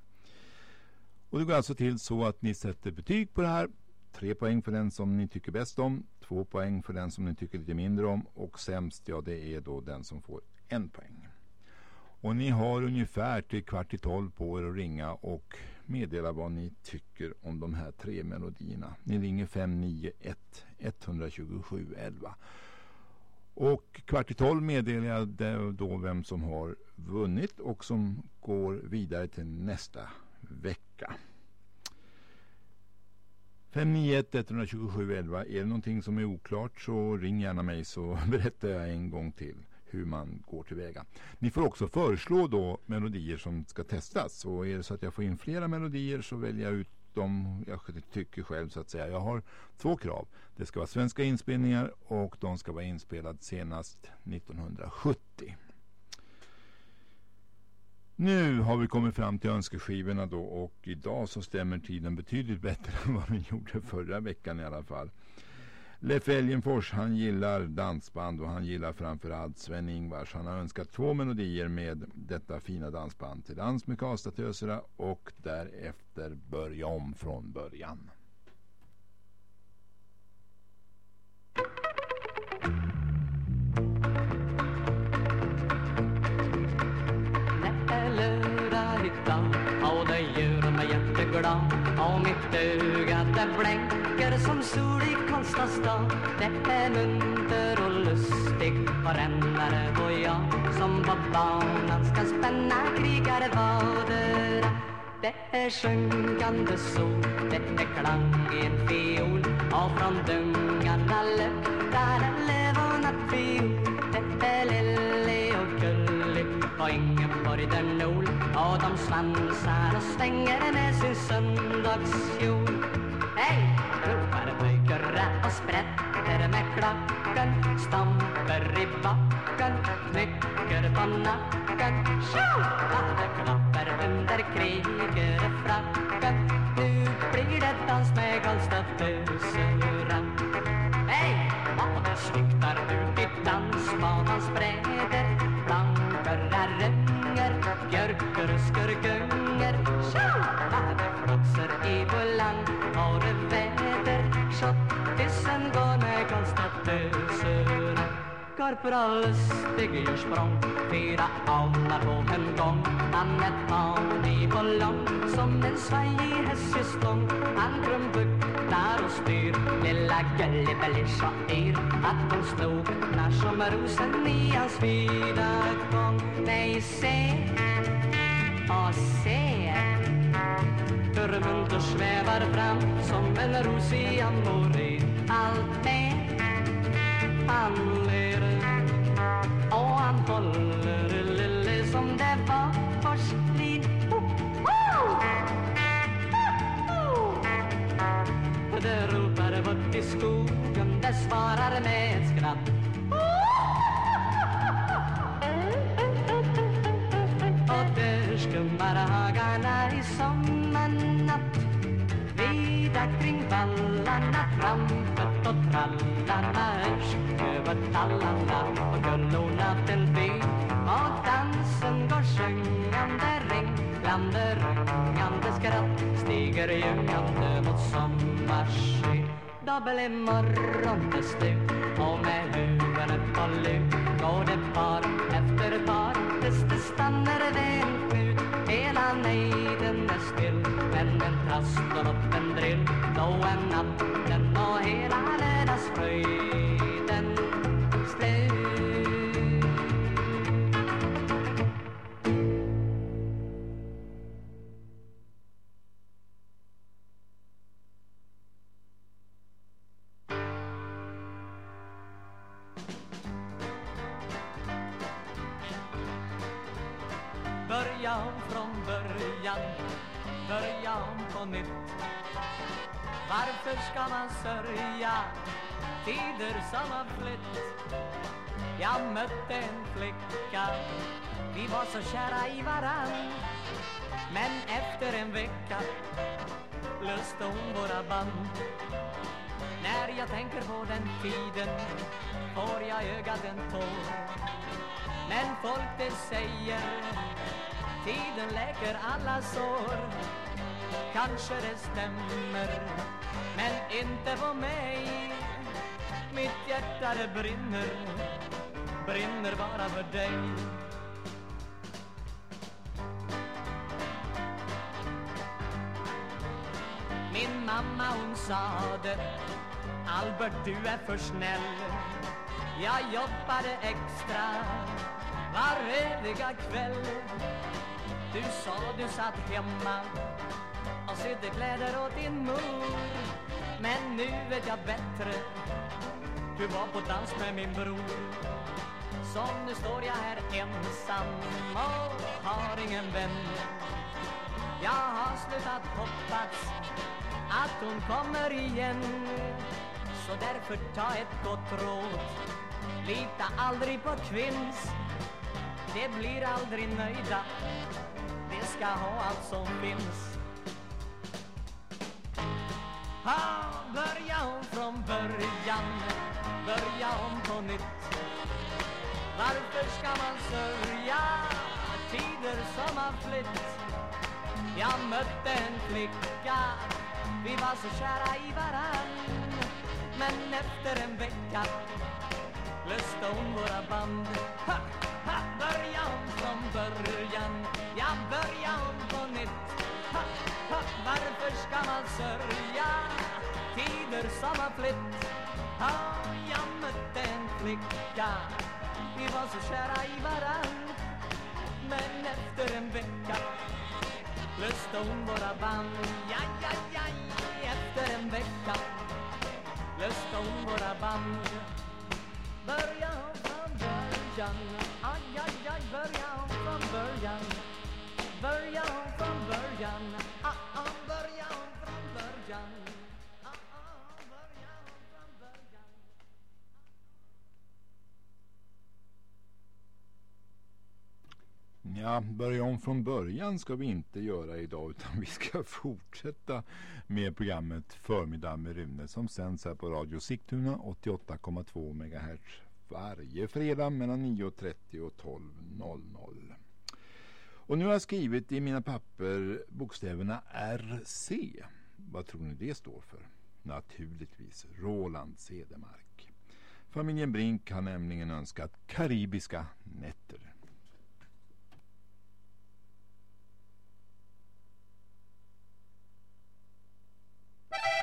Och det går alltså till så att ni sätter betyg på det här. Tre poäng för den som ni tycker bäst om, två poäng för den som ni tycker lite mindre om och sämst, ja det är då den som får en poäng. Och ni har ungefär till kvart i tolv på er att ringa och meddela vad ni tycker om de här tre melodierna. Ni ringer 591 127 11. Och kvart i tolv meddelar jag då vem som har vunnit och som går vidare till nästa vecka. 591 127 11. Är det någonting som är oklart så ring gärna mig så *laughs* berättar jag en gång till hur man går tillväga. Ni får också föreslå då melodier som ska testas. Och är det så att jag får in flera melodier så väljer jag ut de jag tycker själv så att säga. Jag har två krav. Det ska vara svenska inspelningar och de ska vara inspelade senast 1970. Nu har vi kommit fram till önskeskivorna då och idag så stämmer tiden betydligt bättre *laughs* än vad den gjorde förra veckan i alla fall. Leif Elgenfors han gillar dansband och han gillar framförallt Sven-Ingvars. Han har önskat två melodier med detta fina dansband till dans med Karlstadtöserna och därefter börja om från början. Det är lördag idag och det gör mig jätteglad och mitt öga det blänker som sol i Karlstads stad Det är munter och lustig och rännare och jag som på banan ska spänna krigarvaderna Det är sjunkande sol, det är klang i en fiol. Och från dungarna luktar en levande fiol Det är lillig och gullig och Ingeborg där nol och de svansar och svänger med sin söndagskjol Hej! ropar pojkarna och sprätter med klacken Stamper i backen, knycker på nacken Tjo! Alla klappar under krigerfracken Nu blir det dans med Karlstad-töserna ringer, björkruskor gunger Tjo! I bullan. Och väder? Tjottisen går med konstatöser Korpral Lustig gör språng Fyra alnar på en gång. Han är tanig och lång Som en svajig hästjästlång Han krumbuktar och styr Lilla Gullibelli så yr. Att hon slog när som rosen i hans vida gång. Nej, se och se Hur munter svävar fram som en ros i amore Allt med han ler och han håller lille som det var porslin. Ho! Ho, ho! Det ropar bort i skogen, det svarar med ett skratt. Och där skummar hagarna i sommarnatt Vida kring vallarna trampet och trallarna Öst över tallarna och gullorna till by Och dansen går sjungande ringlande rungande skratt Stiger ljungande mot sommarsky Dobbel morgon till slut och med huvudet på lut. Går det par efter par tills det stannar vid en knut Hela nejden är still men den trasslar upp en drill då är natten och hela lördagsfröjden nytt Varför ska man sörja tider som har flytt? Jag mötte en flicka, vi var så kära i varann. Men efter en vecka löste hon våra band. När jag tänker på den tiden får jag ögat en tår. Men folk det säger Tiden läker alla sår. Kanske det stämmer Men inte på mig. Mitt hjärta det brinner Brinner bara för dig. Min mamma hon sade Albert du är för snäll. Jag jobbade extra Varje kväll. Du sa du satt hemma sydde kläder åt din mor. Men nu vet jag bättre. Du var på dans med min bror. Så nu står jag här ensam och har ingen vän. Jag har slutat hoppas att hon kommer igen. Så därför ta ett gott råd. Lita aldrig på kvinns. Det blir aldrig nöjda. Ska ha allt som finns. Ha, börja om från början. Börja om på nytt. Varför ska man sörja tider som har flytt? Jag mötte en flicka. Vi var så kära i varann. Men efter en vecka löste hon våra band. Ha, ha, Börja om från början. Ja, börja om på nytt. Ha, ha, varför ska man sörja? Tider som har flytt. Har Jag mötte en flicka? Vi var så kära i varann. Men efter en vecka löste hon våra band. Ja, ja, ja, efter en vecka löste hon våra band. Börja om från början. Aj, aj, aj, börja om från början. Börja om Ja, börja om från början ska vi inte göra idag utan vi ska *laughs* fortsätta med programmet Förmiddag med Rune som sänds här på Radio Sigtuna 88,2 MHz varje fredag mellan 9.30 och 12.00. Och nu har jag skrivit i mina papper bokstäverna RC. Vad tror ni det står för? Naturligtvis Roland Cedermark. Familjen Brink har nämligen önskat karibiska nätter. you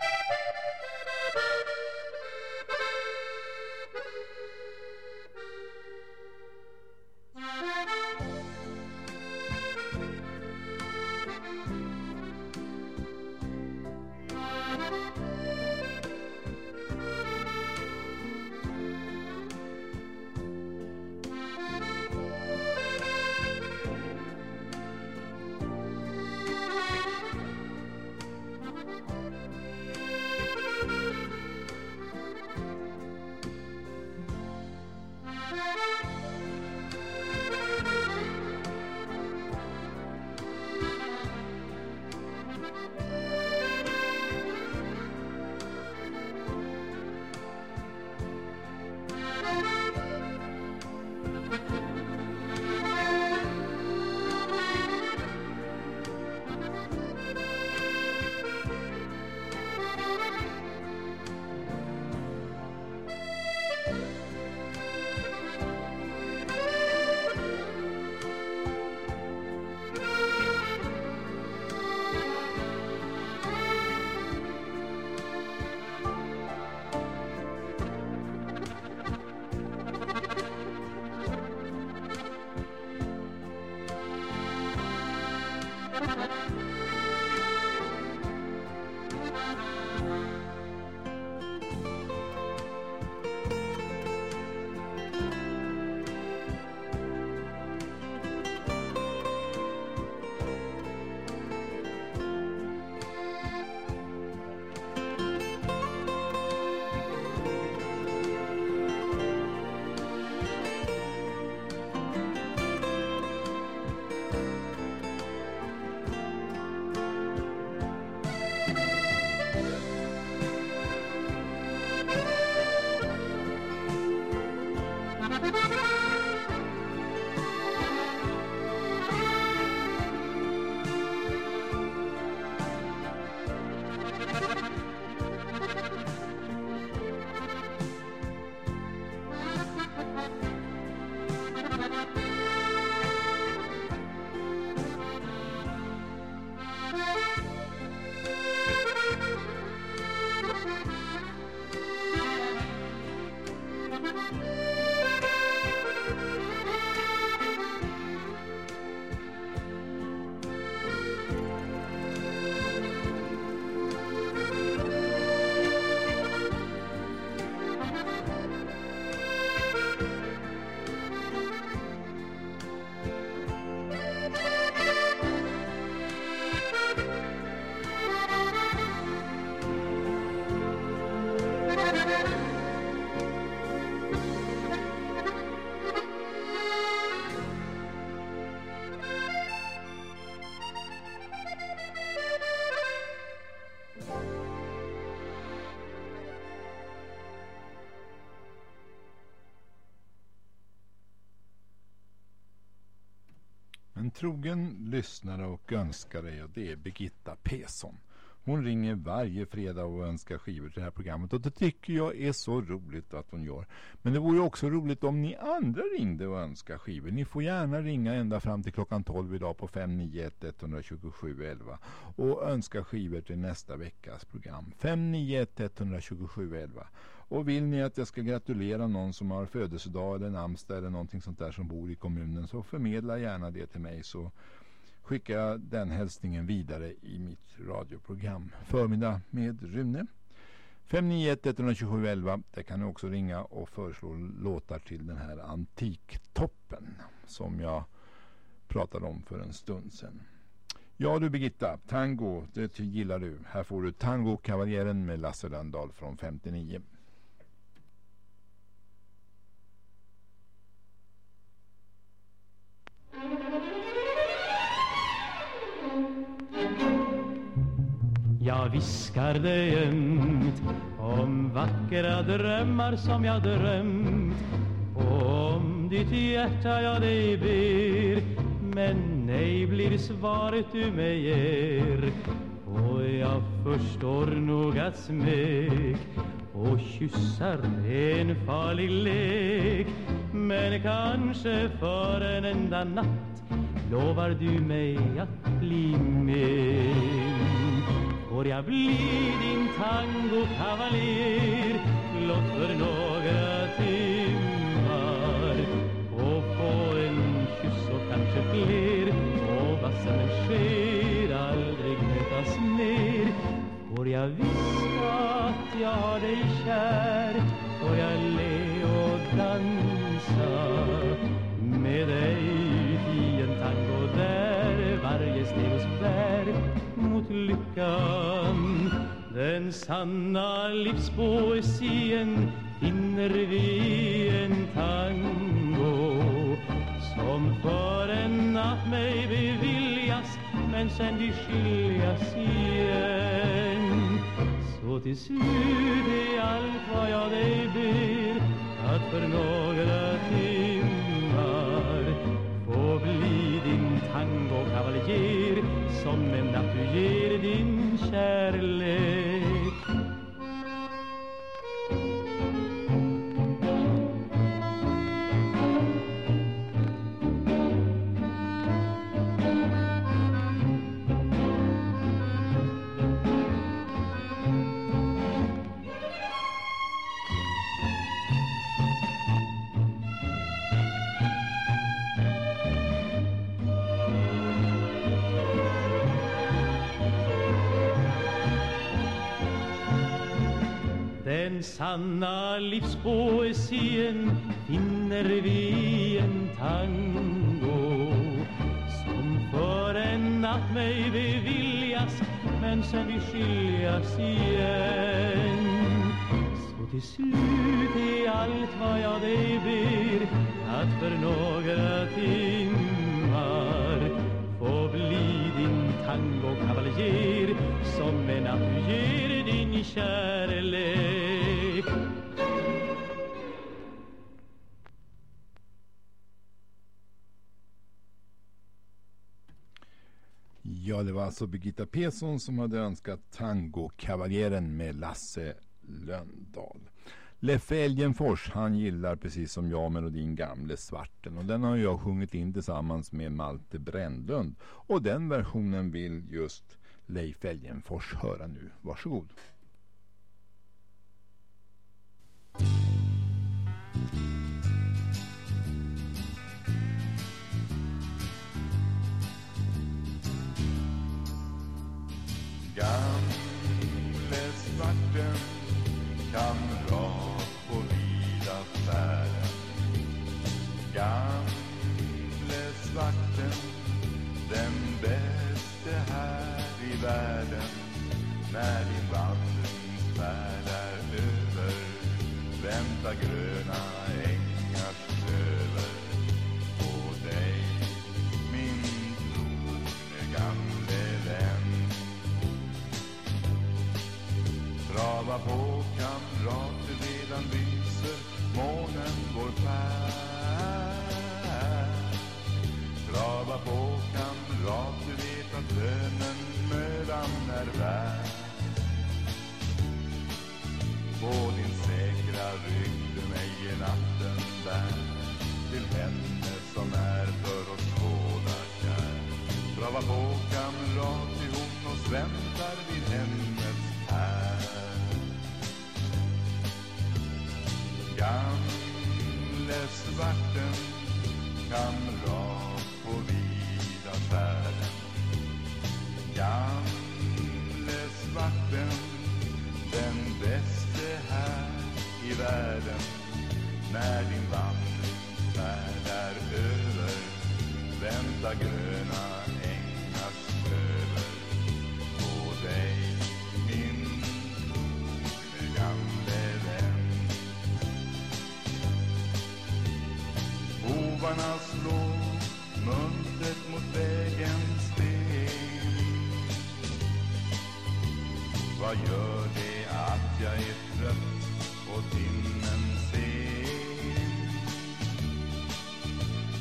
trogen lyssnare och önskare och det är Birgitta Pesson. Hon ringer varje fredag och önskar skivor till det här programmet och det tycker jag är så roligt att hon gör. Men det vore också roligt om ni andra ringde och önskar skivor. Ni får gärna ringa ända fram till klockan 12 idag på 591 127 11 och önska skivor till nästa veckas program. 591 127 11. Och vill ni att jag ska gratulera någon som har födelsedag eller namnsdag eller någonting sånt där som bor i kommunen så förmedla gärna det till mig så skickar jag den hälsningen vidare i mitt radioprogram. Förmiddag med Rune. 591 127 11. Där kan ni också ringa och föreslå låtar till den här Antiktoppen som jag pratade om för en stund sedan. Ja du Birgitta, tango, det gillar du. Här får du Tango Kavaljeren med Lasse Lönndahl från 59. Jag viskar dig ömt om vackra drömmar som jag drömt. Och om ditt hjärta jag dig ber men nej blir svaret du mig ger och jag förstår nog att smek och kyssar är en farlig lek. Men kanske för en enda natt lovar du mig att bli min. Får jag bli din tangokavaljer blott för några timmar. Och få en kyss och kanske fler och vad som sker aldrig mötas mer. Får jag viska jag har dig kär Får jag le och dansa med dig i en tango där varje steg oss bär mot lyckan. Den sanna livspoesien finner vi i en tango Som för en natt mig beviljas men sen vi skiljas igen. Och till slut är allt vad jag dig ber att för några timmar få bli din tangokavaljer som en natt du ger din kärlek. Den sanna livspoesien finner vi i en tango som för en natt mig beviljas men sen vi skiljas igen. Så till slut är allt vad jag dig ber att för några timmar få bli din tangokavaljer som en natt du ger din kärlek. Ja, det var alltså Birgitta Pesson som hade önskat Tango-kavaljeren med Lasse Löndahl. Leffe Elgenfors, han gillar precis som jag melodin Gamle Svarten och den har jag sjungit in tillsammans med Malte Brändlund och den versionen vill just Leif Elgenfors höra nu. Varsågod. Gamle svarten, kamrat på vida färden. Gamle svarten, den bäste här i världen. När din vandringsfärd är över, väntar gröna Trava på kamrater, redan lyser månen vår färd. Trava på kamrat, du vet att lönen mödan är värd. På din säkra rygg du mig i natten bär till henne som är för oss båda kär. Trava på kamrat, ty hon oss väntar vid henne Gamle svarten kamrat på vida färden. Gamle svarten den bäste här i världen. När din vandringsfärd är över Vänta gröna ängars över Bovarna slår muntert mot vägens sten Vad gör det att jag är trött och timmen sen?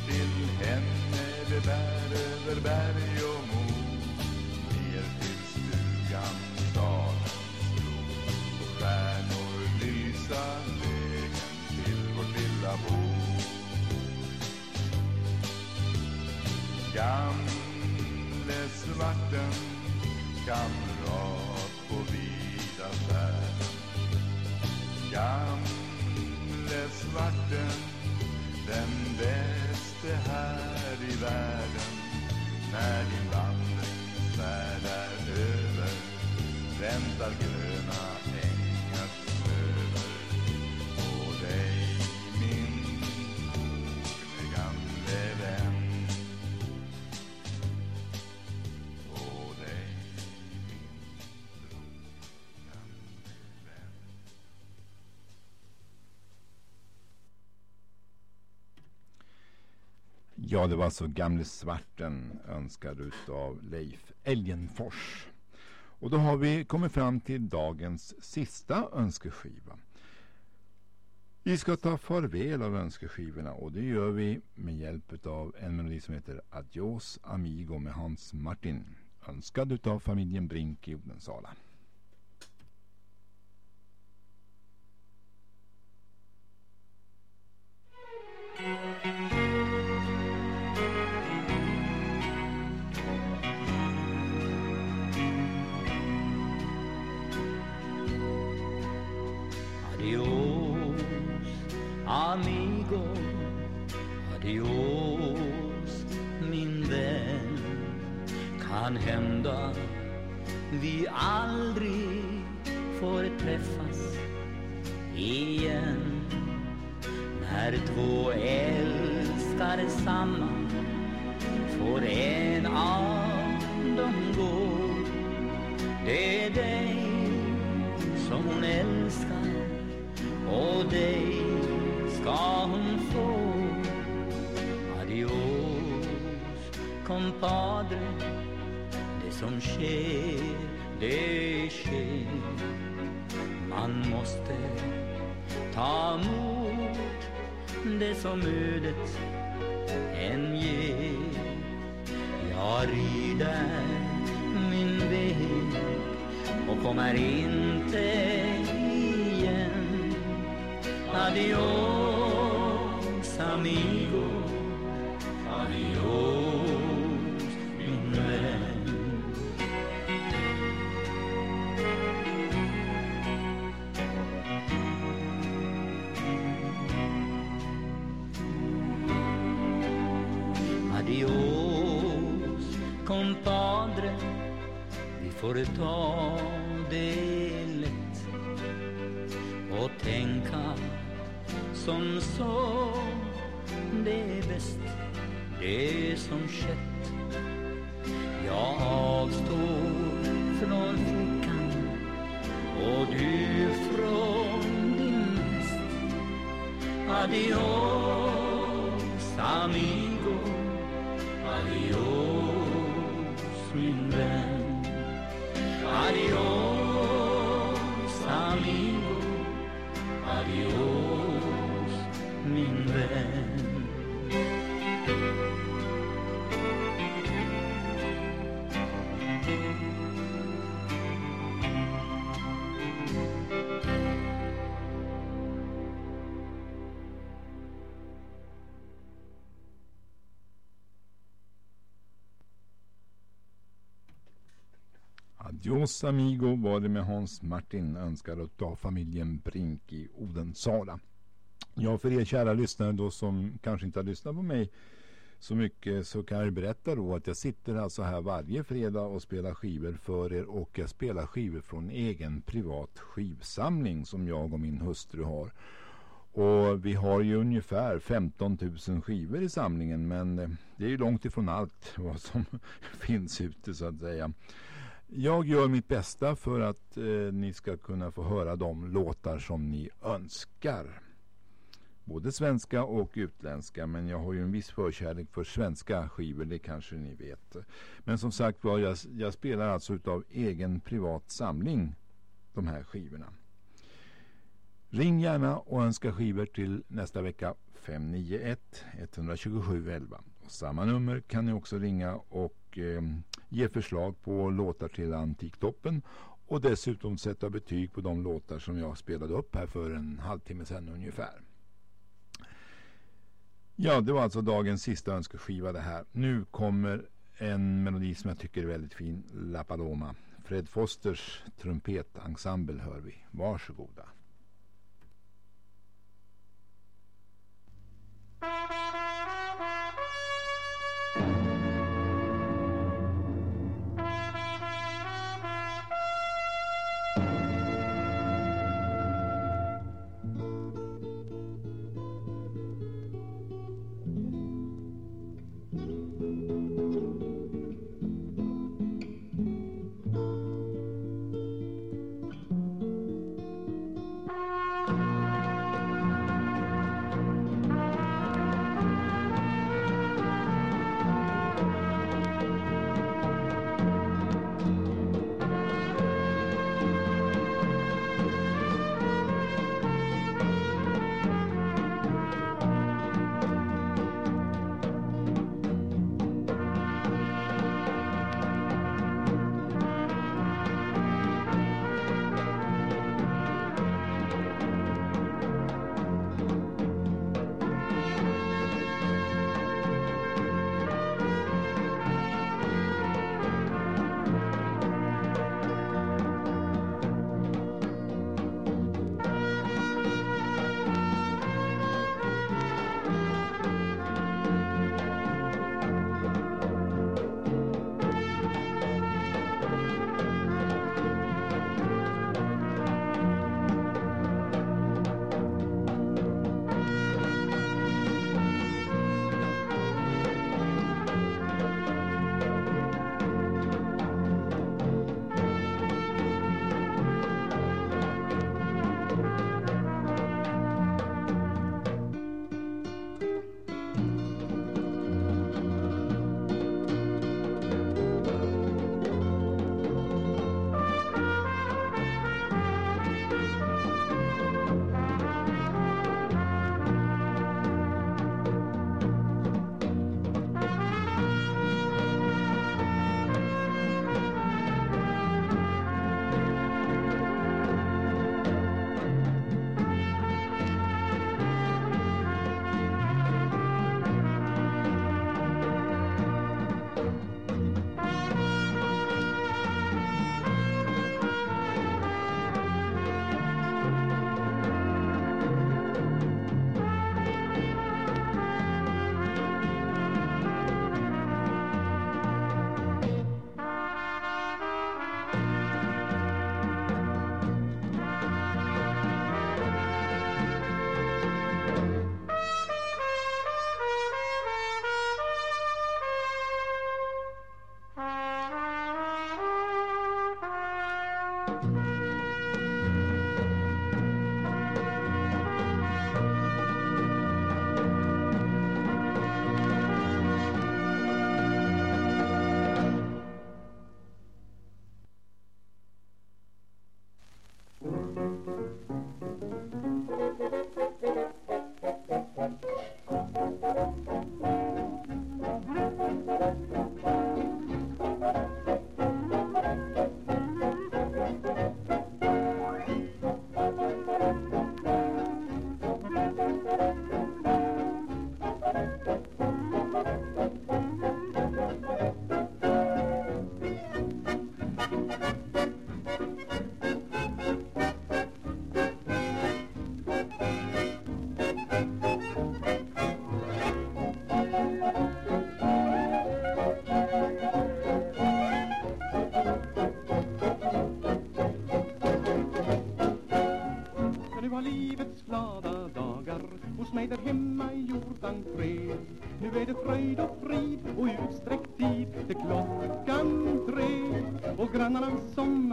Till henne det bär över berg och Gamle svarten kamrat på vida färden Gamle svarten den bäste här i världen. När din vandringsfärd är över väntar gröna Ja, det var alltså Gamle Svarten önskad utav Leif Elgenfors. Och då har vi kommit fram till dagens sista önskeskiva. Vi ska ta farväl av önskeskivorna och det gör vi med hjälp av en melodi som heter Adios Amigo med Hans Martin. Önskad utav familjen Brink i Odensala. Los amigo var det med Hans Martin önskad av familjen Brink i Odensala. Ja, för er kära lyssnare då som kanske inte har lyssnat på mig så mycket så kan jag berätta då att jag sitter alltså här varje fredag och spelar skivor för er och jag spelar skivor från egen privat skivsamling som jag och min hustru har. Och vi har ju ungefär 15 000 skivor i samlingen men eh, det är ju långt ifrån allt vad som *laughs* finns ute så att säga. Jag gör mitt bästa för att eh, ni ska kunna få höra de låtar som ni önskar. Både svenska och utländska men jag har ju en viss förkärlek för svenska skivor, det kanske ni vet. Men som sagt var, jag, jag spelar alltså utav egen privat samling de här skivorna. Ring gärna och önska skivor till nästa vecka 591 127 11. Och samma nummer kan ni också ringa och eh, ge förslag på låtar till Antiktoppen och dessutom sätta betyg på de låtar som jag spelade upp här för en halvtimme sedan ungefär. Ja, det var alltså dagens sista önskeskiva det här. Nu kommer en melodi som jag tycker är väldigt fin, La Paloma. Fred Fosters trumpetensemble hör vi. Varsågoda. Nu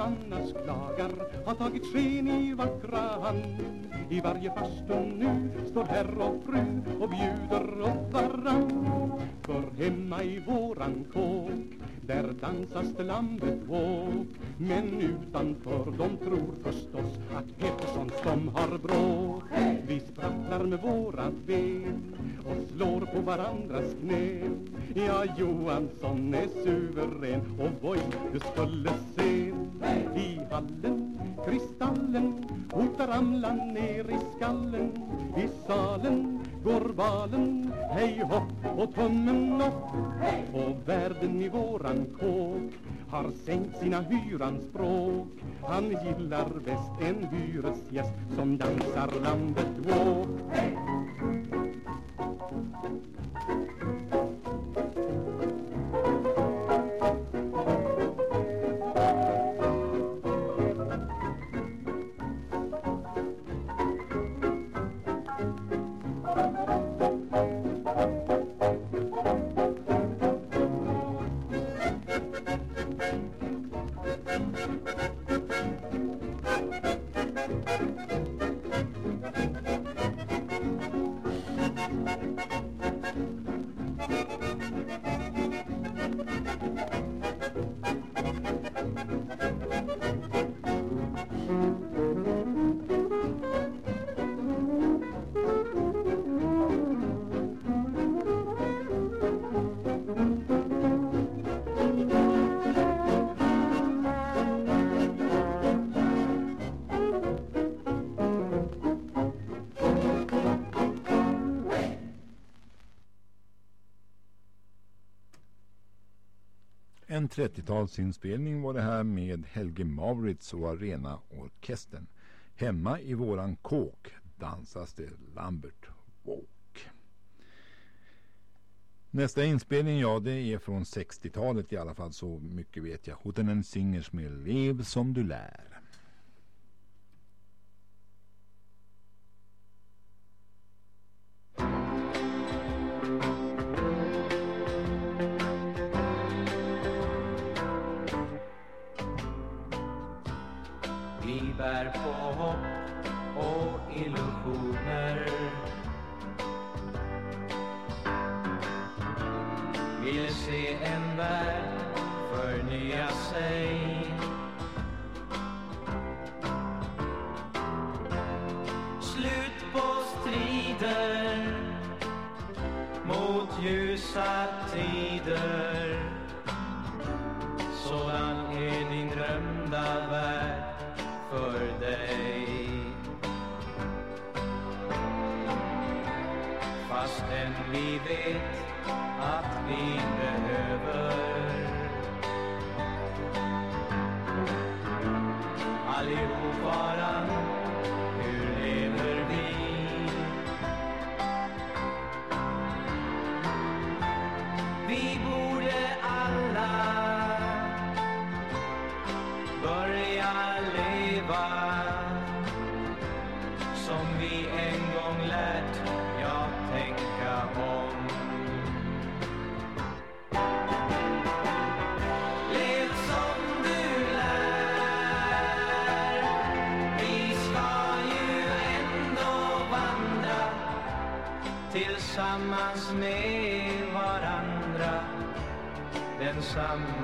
annars klagar har tagit sken i vackra hand. I varje farstu nu står herr och fru och bjuder upp varann. För hemma i våran kåk där dansas det landet våg Men utanför de tror förstås att Petterssons de har bråk. Vi sprattlar med våra ben och slår på varandras knä Ja, Johansson är suverän och voi, du skulle se. I hallen, kristallen, hotar ramla ner i skallen. I salen går balen, hej hopp och tummen upp. Och världen i våran Bangkok har sänkt sina hyranspråk Han gillar bäst en hyresgäst som dansar landet walk hey! 30-talsinspelning var det här med Helge Maurits och Arena Orkestern. Hemma i våran kåk dansas det Lambert Walk. Nästa inspelning, ja det är från 60-talet i alla fall så mycket vet jag. Hotenen Singers med Lev som du lär. Vi bär på hopp och illusioner. Vill se en värld förnya sig. Slut på strider mot ljusa tider. Sådan är din drömda värld för dig. Fastän vi vet att vi behöver allihop vara den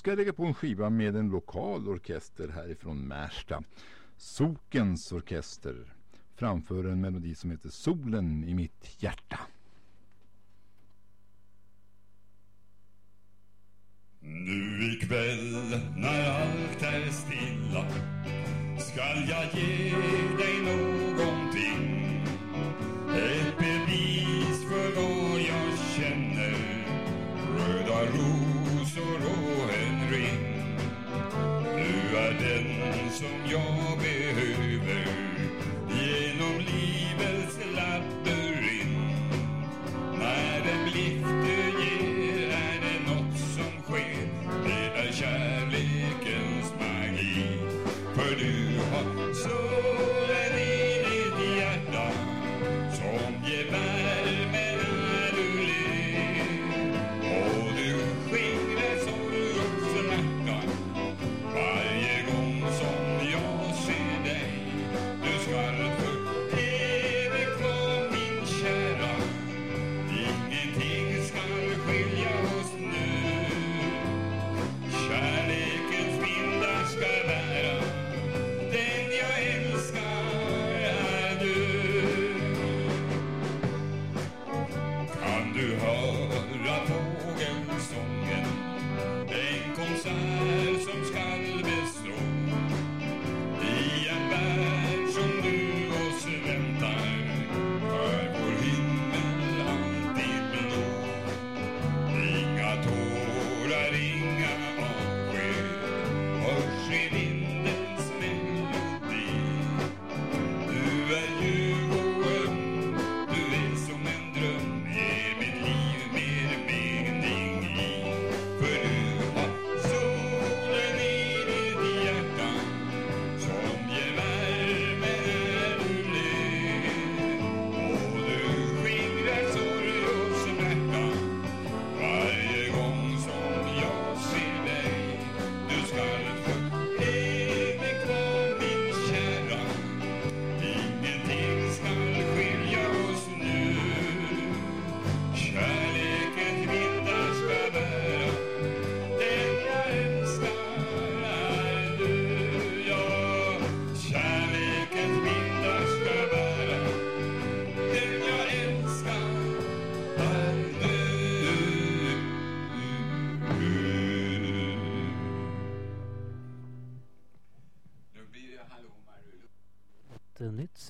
ska jag lägga på en skiva med en lokal orkester härifrån Märsta. Sokens orkester framför en melodi som heter Solen i mitt hjärta.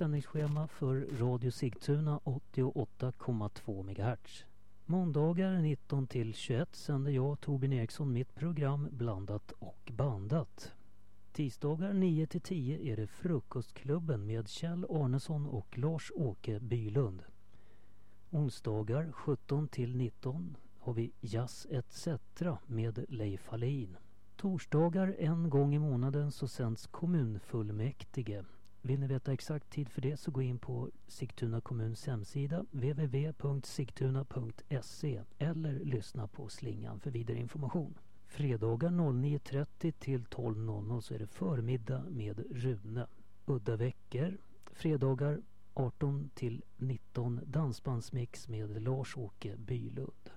Sändningsschema för Radio Sigtuna 88,2 MHz. Måndagar 19 till 21 sänder jag, Torbjörn Eriksson, mitt program Blandat och bandat. Tisdagar 9 till 10 är det Frukostklubben med Kjell Arnesson och Lars-Åke Bylund. Onsdagar 17 till 19 har vi Jazz ETC med Leif Hallin. Torsdagar en gång i månaden så sänds kommunfullmäktige. Vill ni veta exakt tid för det så gå in på Sigtuna kommuns hemsida www.sigtuna.se eller lyssna på slingan för vidare information. Fredagar 09.30 till 12.00 så är det förmiddag med Rune. Udda veckor. Fredagar 18 till 19 dansbandsmix med Lars-Åke Bylund.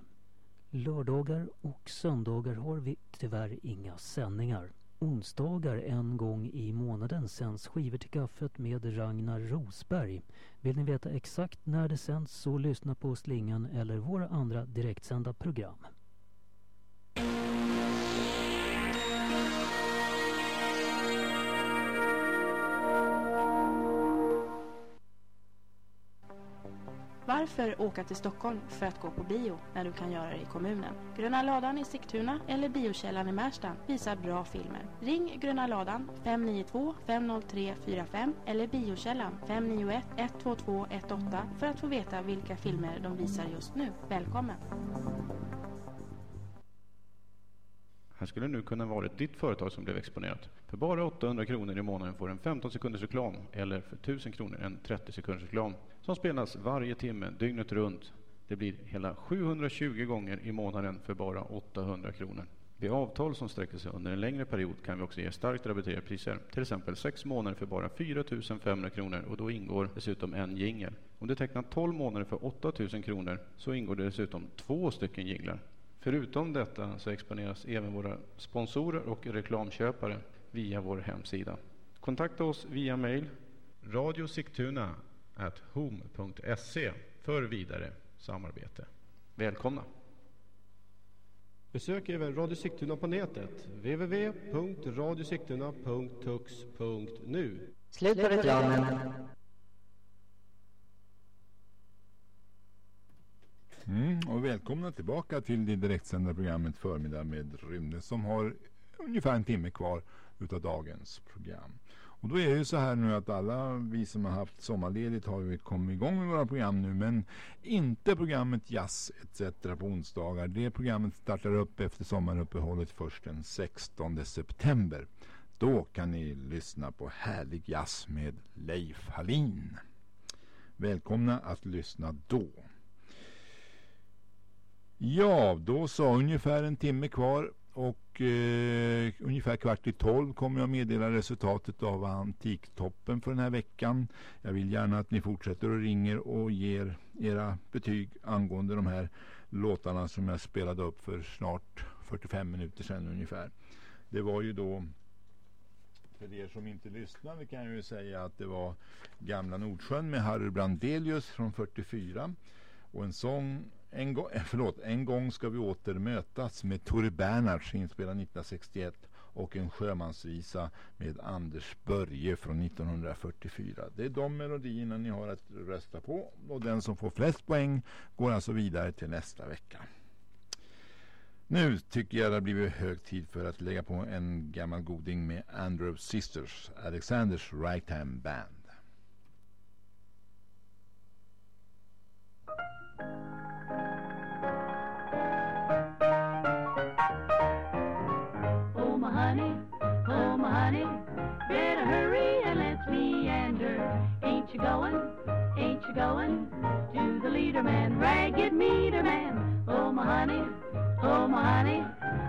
Lördagar och söndagar har vi tyvärr inga sändningar. Onsdagar en gång i månaden sänds Skivor till kaffet med Ragnar Rosberg. Vill ni veta exakt när det sänds så lyssna på Slingan eller våra andra direktsända program. Varför åka till Stockholm för att gå på bio när du kan göra det i kommunen? Gröna ladan i Sigtuna eller biokällan i Märsta visar bra filmer. Ring Gröna ladan 592 503 45 eller biokällan 591 122 18 för att få veta vilka filmer de visar just nu. Välkommen! Här skulle nu kunna varit ditt företag som blev exponerat. För bara 800 kronor i månaden får en 15 sekunders reklam eller för 1000 kronor en 30 sekunders reklam som spelas varje timme dygnet runt. Det blir hela 720 gånger i månaden för bara 800 kronor. Vid avtal som sträcker sig under en längre period kan vi också ge starkt rabatterade priser. Till exempel 6 månader för bara 4 500 kronor och då ingår dessutom en jingel. Om du tecknar 12 månader för 8 000 kronor så ingår det dessutom två stycken jinglar. Förutom detta så exponeras även våra sponsorer och reklamköpare via vår hemsida. Kontakta oss via mail Radiosigtuna at home.se för vidare samarbete. Välkomna! Besök även Radio Sigtuna på nätet, www.radiosigtuna.tux.nu. Slut på reklamen. Mm, och välkomna tillbaka till det direktsända programmet Förmiddag med Rymde som har ungefär en timme kvar utav dagens program. Och då är det ju så här nu att alla vi som har haft sommarledigt har ju kommit igång med våra program nu men inte programmet Jazz etc. på onsdagar. Det programmet startar upp efter sommaruppehållet först den 16 september. Då kan ni lyssna på härlig jazz med Leif Hallin. Välkomna att lyssna då. Ja, då sa ungefär en timme kvar och eh, ungefär kvart i tolv kommer jag meddela resultatet av Antiktoppen för den här veckan. Jag vill gärna att ni fortsätter och ringer och ger era betyg angående de här låtarna som jag spelade upp för snart 45 minuter sedan ungefär. Det var ju då för er som inte lyssnade kan jag ju säga att det var Gamla Nordsjön med Harry Brandelius från 44 och en sång en, gång, eh, förlåt, en gång ska vi åter mötas med Tore Bernhards inspelad 1961 och en sjömansvisa med Anders Börje från 1944. Det är de melodierna ni har att rösta på och den som får flest poäng går alltså vidare till nästa vecka. Nu tycker jag det har blivit hög tid för att lägga på en gammal goding med Andrew Sisters, Alexanders Right Hand Band. You going, ain't you going to the leader man, ragged meter man? Oh my honey, oh my honey,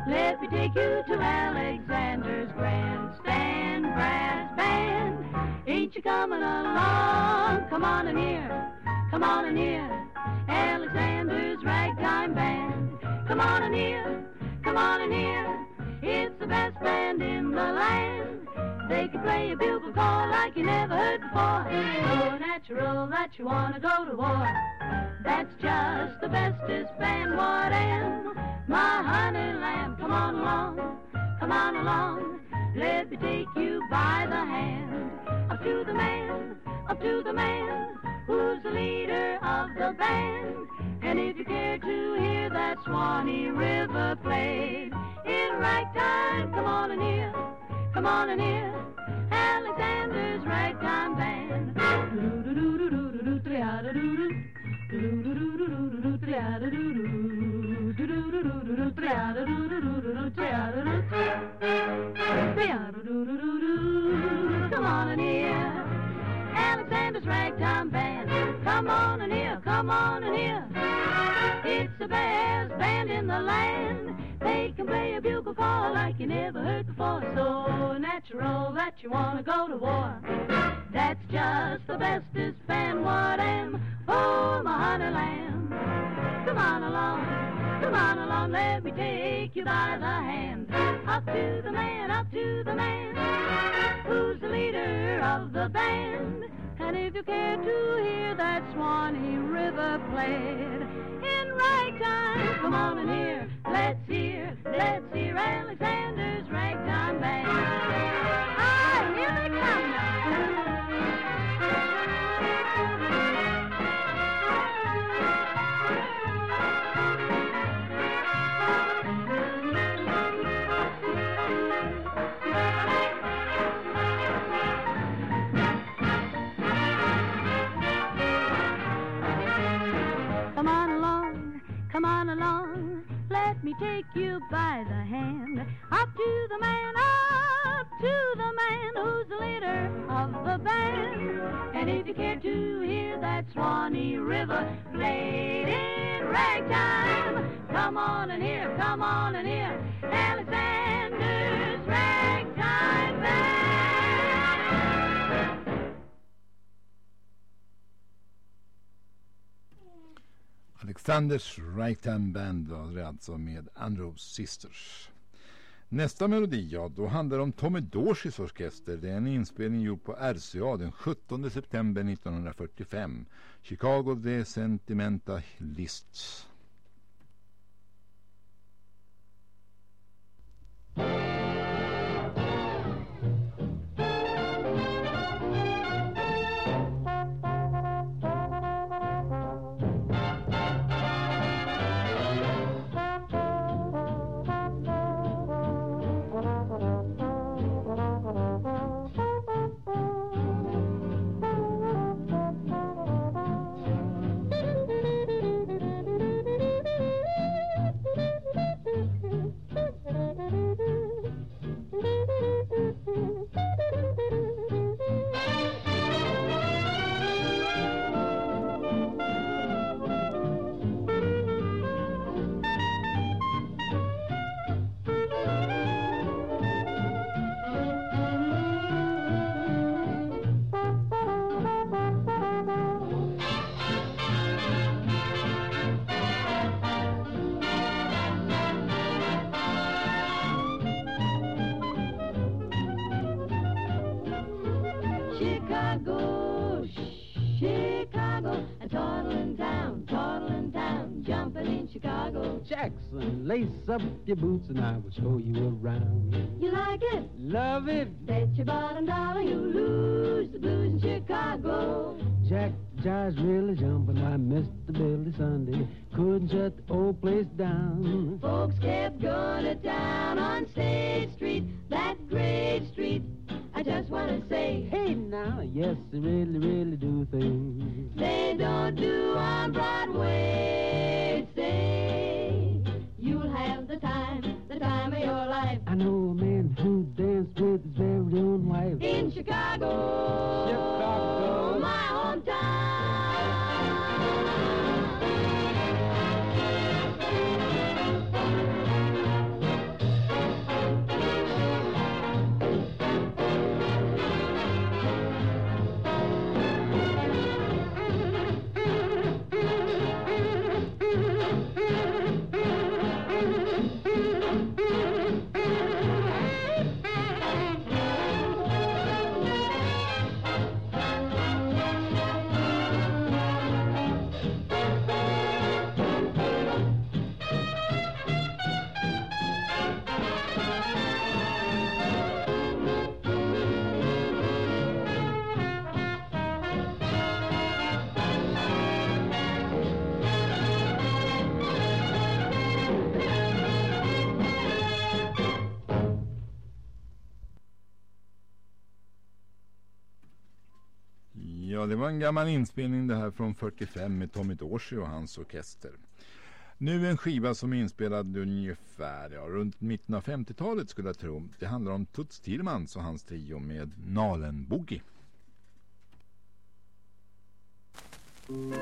let me take you to Alexander's grandstand brass band. Ain't you coming along? Come on in here, come on in here, Alexander's ragtime band. Come on in here, come on in here. It's the best band in the land. They can play a bugle call like you never heard before. So natural that you wanna go to war. That's just the bestest band what am. My honey lamb, come on along, come on along. Let me take you by the hand. Up to the man, up to the man, who's the leader of the band. And if you care to hear that Swanee River played in ragtime, come on in here, come on in here, Alexander's ragtime band. Come on in here. Alexander's ragtime band. Come on in here, come on in here. It's the best band in the land. They can play a bugle call like you never heard before. So natural that you wanna go to war. That's just the bestest band what am. Oh, my honey lamb. Come on along, come on along, let me take you by the hand. Up to the man, up to the man, who's the leader of the band. And if you care to hear that Swanee River played in ragtime, come on in here, let's hear, let's hear Alexander's ragtime band. Ah, here they come by the hand. Up to the man, up to the man who's the leader of the band. And if you care to hear that Swanee River played in ragtime, come on and hear, come on and hear Thunders Right Hand Band var det alltså med Andrew Sisters. Nästa melodi, ja då handlar det om Tommy Dorsis orkester. Det är en inspelning gjord på RCA den 17 september 1945. Chicago The Sentimentalists. Chicago, Jackson, lace up your boots and I will show you around. You like it? Love it. Bet your bottom dollar you lose the blues in Chicago. Jack Jive's really jumping like Mr. Billy Sunday. Couldn't shut the old place down. Folks kept going to town on State Street, that great street. I just want to say, Hey now, yes, they really, really do things. they don't do on Broadway. Say, you'll have the time, the time of your life I know a man who danced with his very own wife. in Chicago. Chicago. my hometown. Det var en gammal inspelning det här från 45 med Tommy Dorsey och hans orkester. Nu en skiva som är inspelad ungefär ja, runt mitten av 50-talet skulle jag tro. Det handlar om Tuts Tillmans och hans trio med Nalen Boogie. Mm.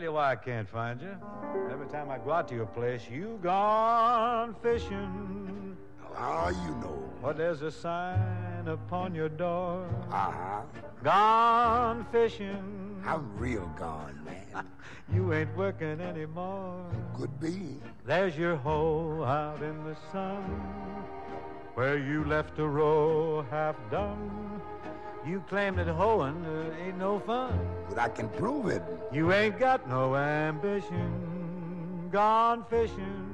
Tell you why I can't find you. Every time I go out to your place, you gone fishing. How you know? But there's a sign upon your door. Uh-huh. Gone fishing. I'm real gone, man. *laughs* You ain't working anymore. Could be. There's your hole out in the sun where you left a row half done. You claim that hoeing uh, ain't no fun. But I can prove it. You ain't got no ambition. Gone fishing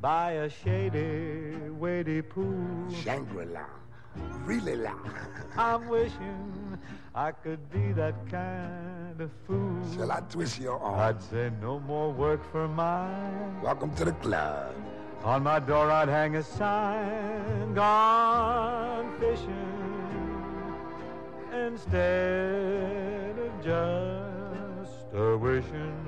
by a shady, weighty pool. Shangri-La. Really la. *laughs* I'm wishing I could be that kind of fool. Shall I twist your arm? I'd say no more work for mine. Welcome to the club. On my door I'd hang a sign, gone fishing, instead of just a wishing.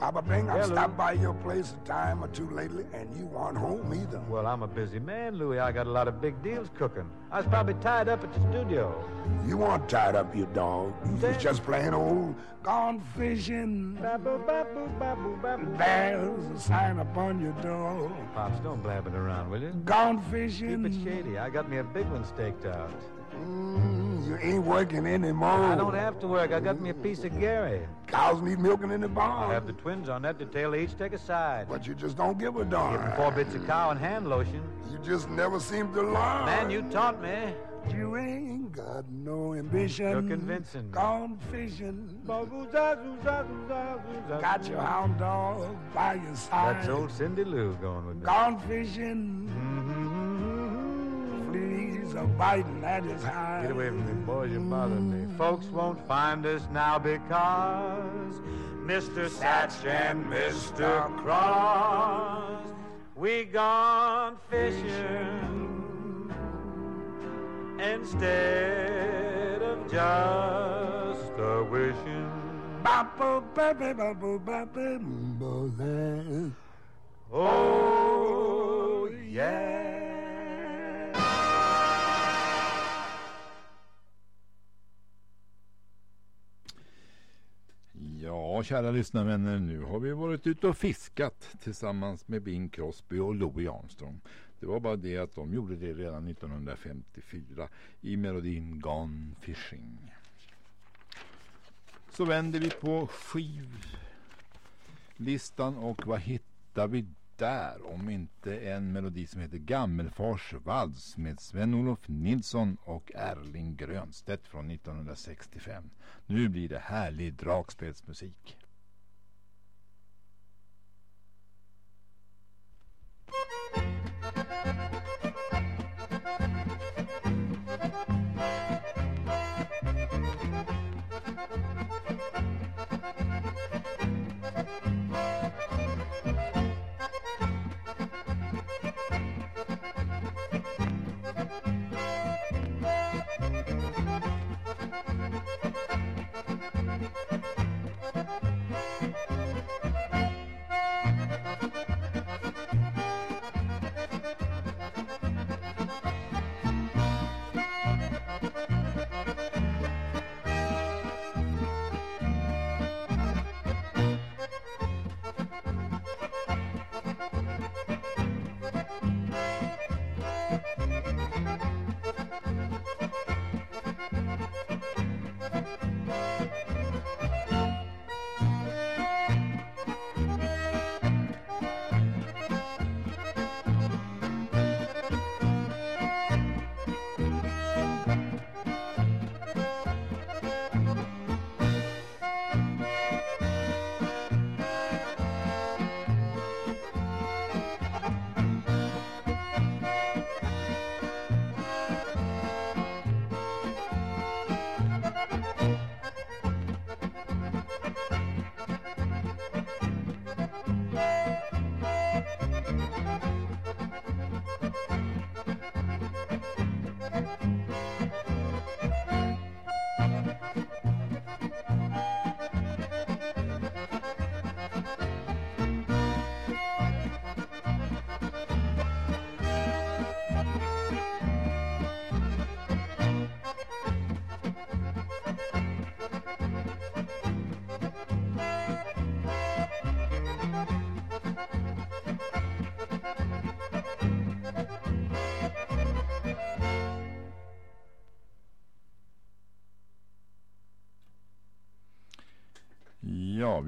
Papa Bing, I've Hello. stopped by your place a time or two lately, and you aren't home either. Well, I'm a busy man, Louis. I got a lot of big deals cooking. I was probably tied up at the studio. You weren't tied up, you dog. You was just plain old gone fishing. There's a sign upon your door. Pops, don't blab it around, will you? Gone fishing. Keep it shady. I got me a big one staked out. Mm, you ain't working anymore. I don't have to work. I got me a piece of Gary. Cows need milking in the barn. I have the twins on that detail. They each take a side. But you just don't give a Give darn. them four bits of cow and hand lotion. You just never seem to learn. Man, you taught me. You ain't got no ambition. You're convincing. Gone fishing. Got your hound dog by your side. That's old Cindy Lou going with me. Gone fishing. Fleas are biting at his hide. Get away from me, boys. You bother me. Folks won't find us now because Mr. Satch and Mr. Cross, we gone fishing instead of just a wishing. Boppo, baby, boppo, baby, boppo. Oh, yeah. Ja, kära lyssnarvänner, nu har vi varit ute och fiskat tillsammans med Bing Crosby och Louis Armstrong. Det var bara det att de gjorde det redan 1954 i melodin Gone Fishing. Så vänder vi på skivlistan och vad hittar vi där om inte en melodi som heter Gammelfars vals med Sven-Olof Nilsson och Erling Grönstedt från 1965. Nu blir det härlig dragspelsmusik.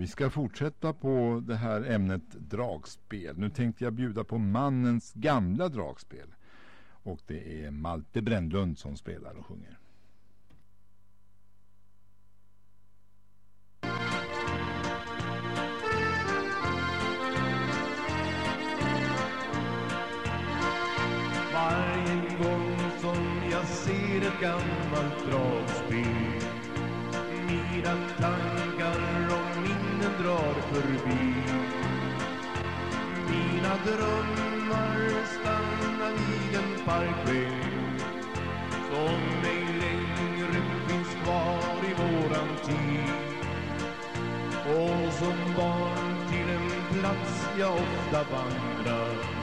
Vi ska fortsätta på det här ämnet dragspel. Nu tänkte jag bjuda på mannens gamla dragspel. Och det är Malte Brännlund som spelar och sjunger. Drömmar stannar vid en parkväg Som ej längre finns kvar i våran tid. Och som barn till en plats jag ofta vandrar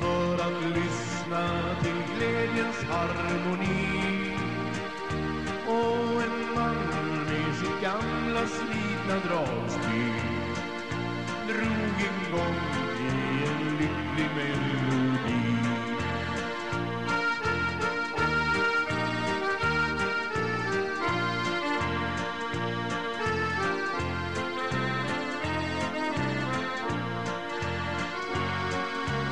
för att lyssna till glädjens harmoni. Och en man med sitt gamla slitna dragspel drog en gång ljuvlig melodi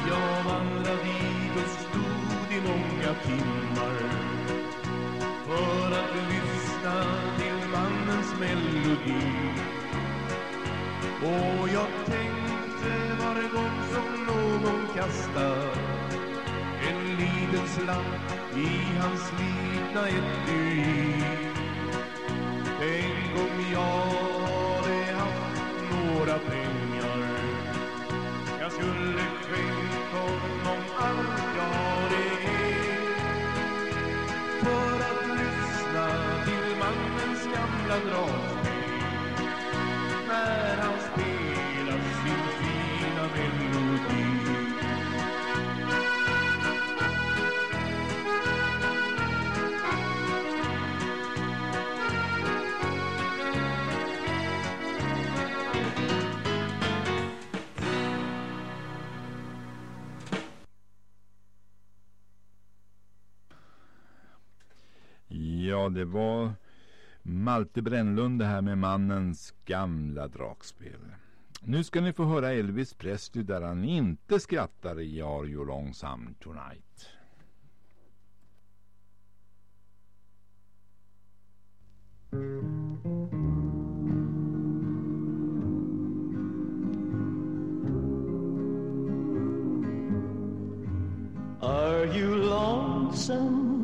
Jag vandrade vid och stod i många timmar för att lyssna till mannens melodi. Och jag tänkte varje gång som någon kastar en liten slant i hans slitna etui. Tänk om jag hade haft några pengar jag skulle skänkt honom allt jag hade För att lyssna till mannens gamla dragspel När han spelar det var Malte Brännlund det här med mannens gamla dragspel. Nu ska ni få höra Elvis Presley där han inte skrattar i Are You Longsome Tonight. Are you lonesome?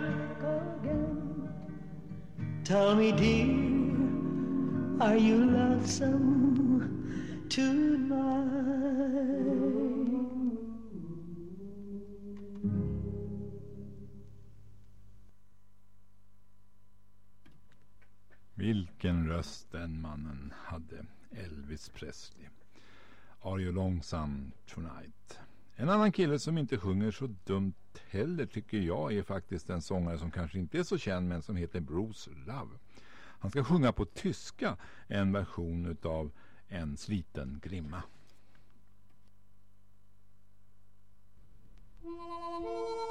Tell me, dear, are you lonesome tonight? Vilken röst den mannen hade. Elvis Presley. Are you lonesome tonight? En annan kille som inte sjunger så dumt heller tycker jag är faktiskt en sångare som kanske inte är så känd men som heter Bruce Love. Han ska sjunga på tyska en version utav En sliten grimma. Mm.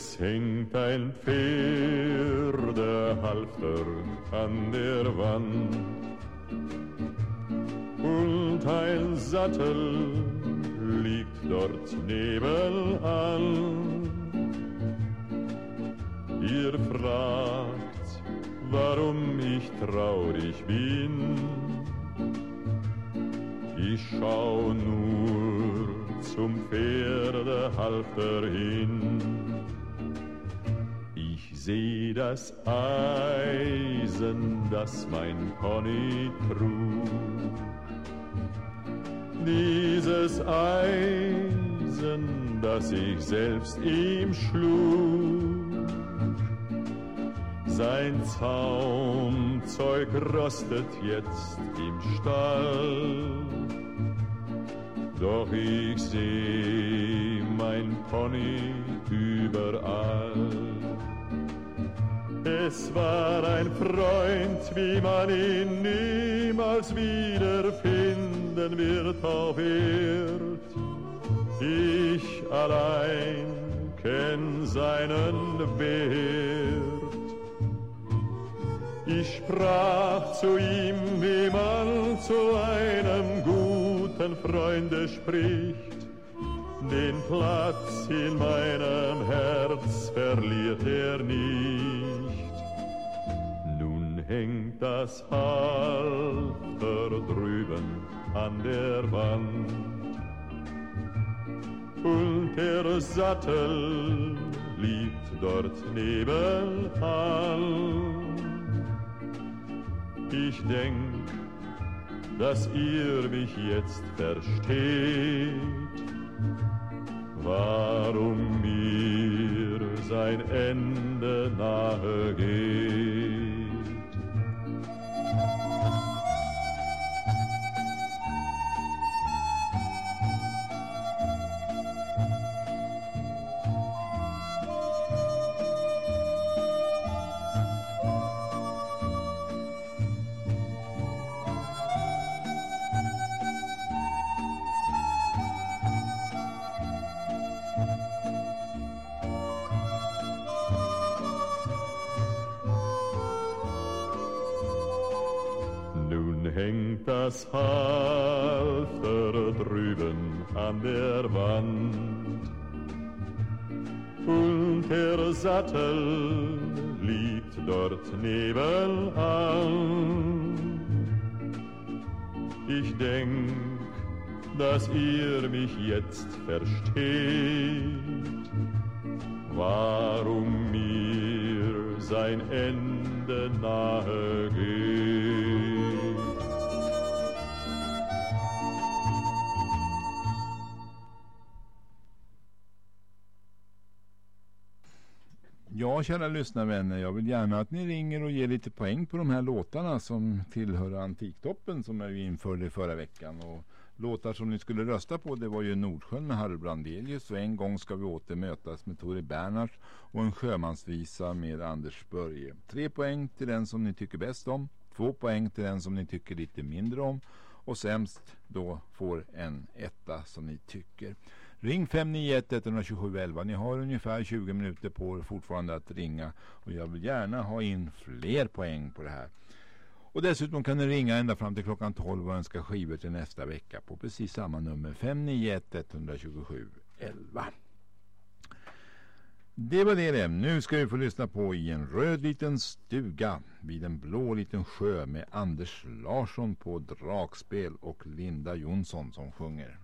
Es hängt ein Pferdehalfter an der Wand und ein Sattel liegt dort nebenan. Ihr fragt, warum ich traurig bin. Ich schau nur zum Pferdehalfter hin. Seh das Eisen, das mein Pony trug. Dieses Eisen, das ich selbst ihm schlug. Sein Zaumzeug rostet jetzt im Stall. Doch ich seh mein Pony überall. Es war ein Freund, wie man ihn niemals wiederfinden wird auf Erd. Ich allein kenn seinen Wert. Ich sprach zu ihm, wie man zu einem guten Freunde spricht. Den Platz in meinem Herz verliert er nicht. Hängt das Halter drüben an der Wand und der Sattel liegt dort nebenan. Ich denk, dass ihr mich jetzt versteht, warum mir sein Ende nahe geht. Thank you. Das Halfter drüben an der Wand und der Sattel liegt dort nebenan. Ich denk, dass ihr mich jetzt versteht, warum mir sein Ende nahe geht. Ja, kära lyssnarvänner, jag vill gärna att ni ringer och ger lite poäng på de här låtarna som tillhör Antiktoppen som jag införde förra veckan. Och låtar som ni skulle rösta på det var ju Nordsjön med Harry Brandelius och En gång ska vi åter mötas med Tore Bernhardt och en sjömansvisa med Anders Börje. Tre poäng till den som ni tycker bäst om, två poäng till den som ni tycker lite mindre om och sämst då får en etta som ni tycker. Ring 591 127 11. Ni har ungefär 20 minuter på er fortfarande att ringa och jag vill gärna ha in fler poäng på det här. Och dessutom kan ni ringa ända fram till klockan 12 och önska skivor till nästa vecka på precis samma nummer 591 127 11. Det var det det. Nu ska vi få lyssna på I en röd liten stuga vid en blå liten sjö med Anders Larsson på dragspel och Linda Jonsson som sjunger.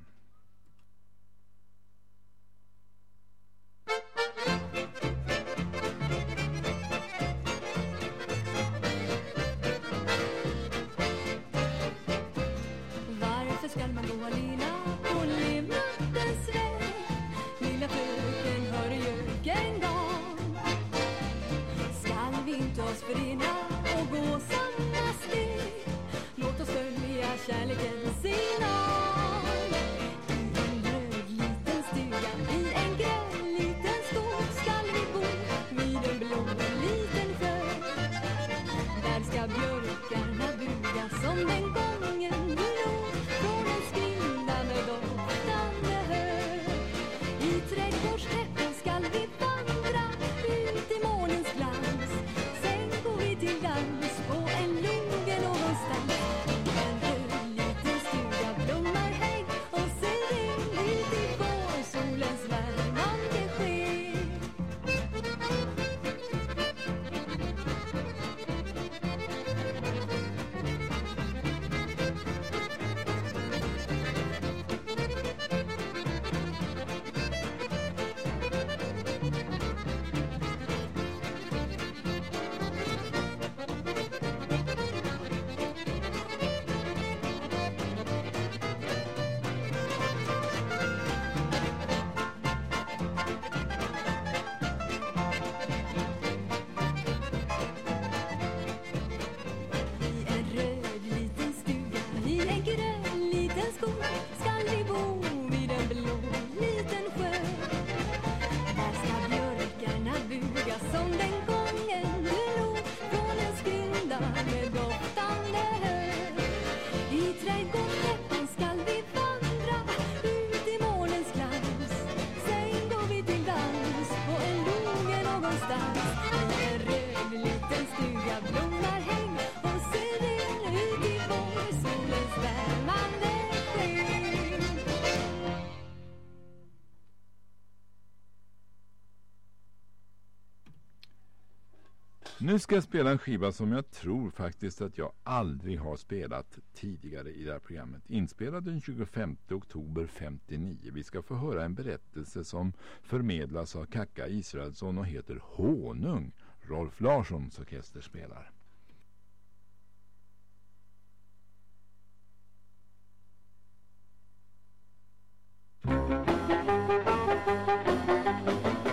Nu ska jag spela en skiva som jag tror faktiskt att jag aldrig har spelat tidigare i det här programmet. Inspelad den 25 oktober 59. Vi ska få höra en berättelse som förmedlas av Kacka Israelsson och heter Honung. Rolf Larssons orkester spelar.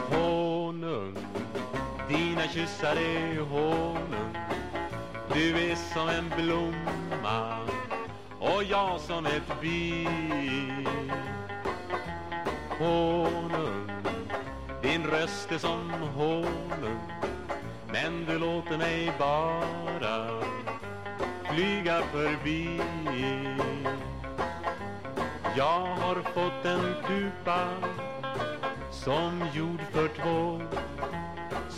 Honung, dina kyssar i honung Du är som en blomma och jag som ett bi Honung, din röst är som honung Men du låter mig bara flyga förbi. Jag har fått en kupa som gjord för två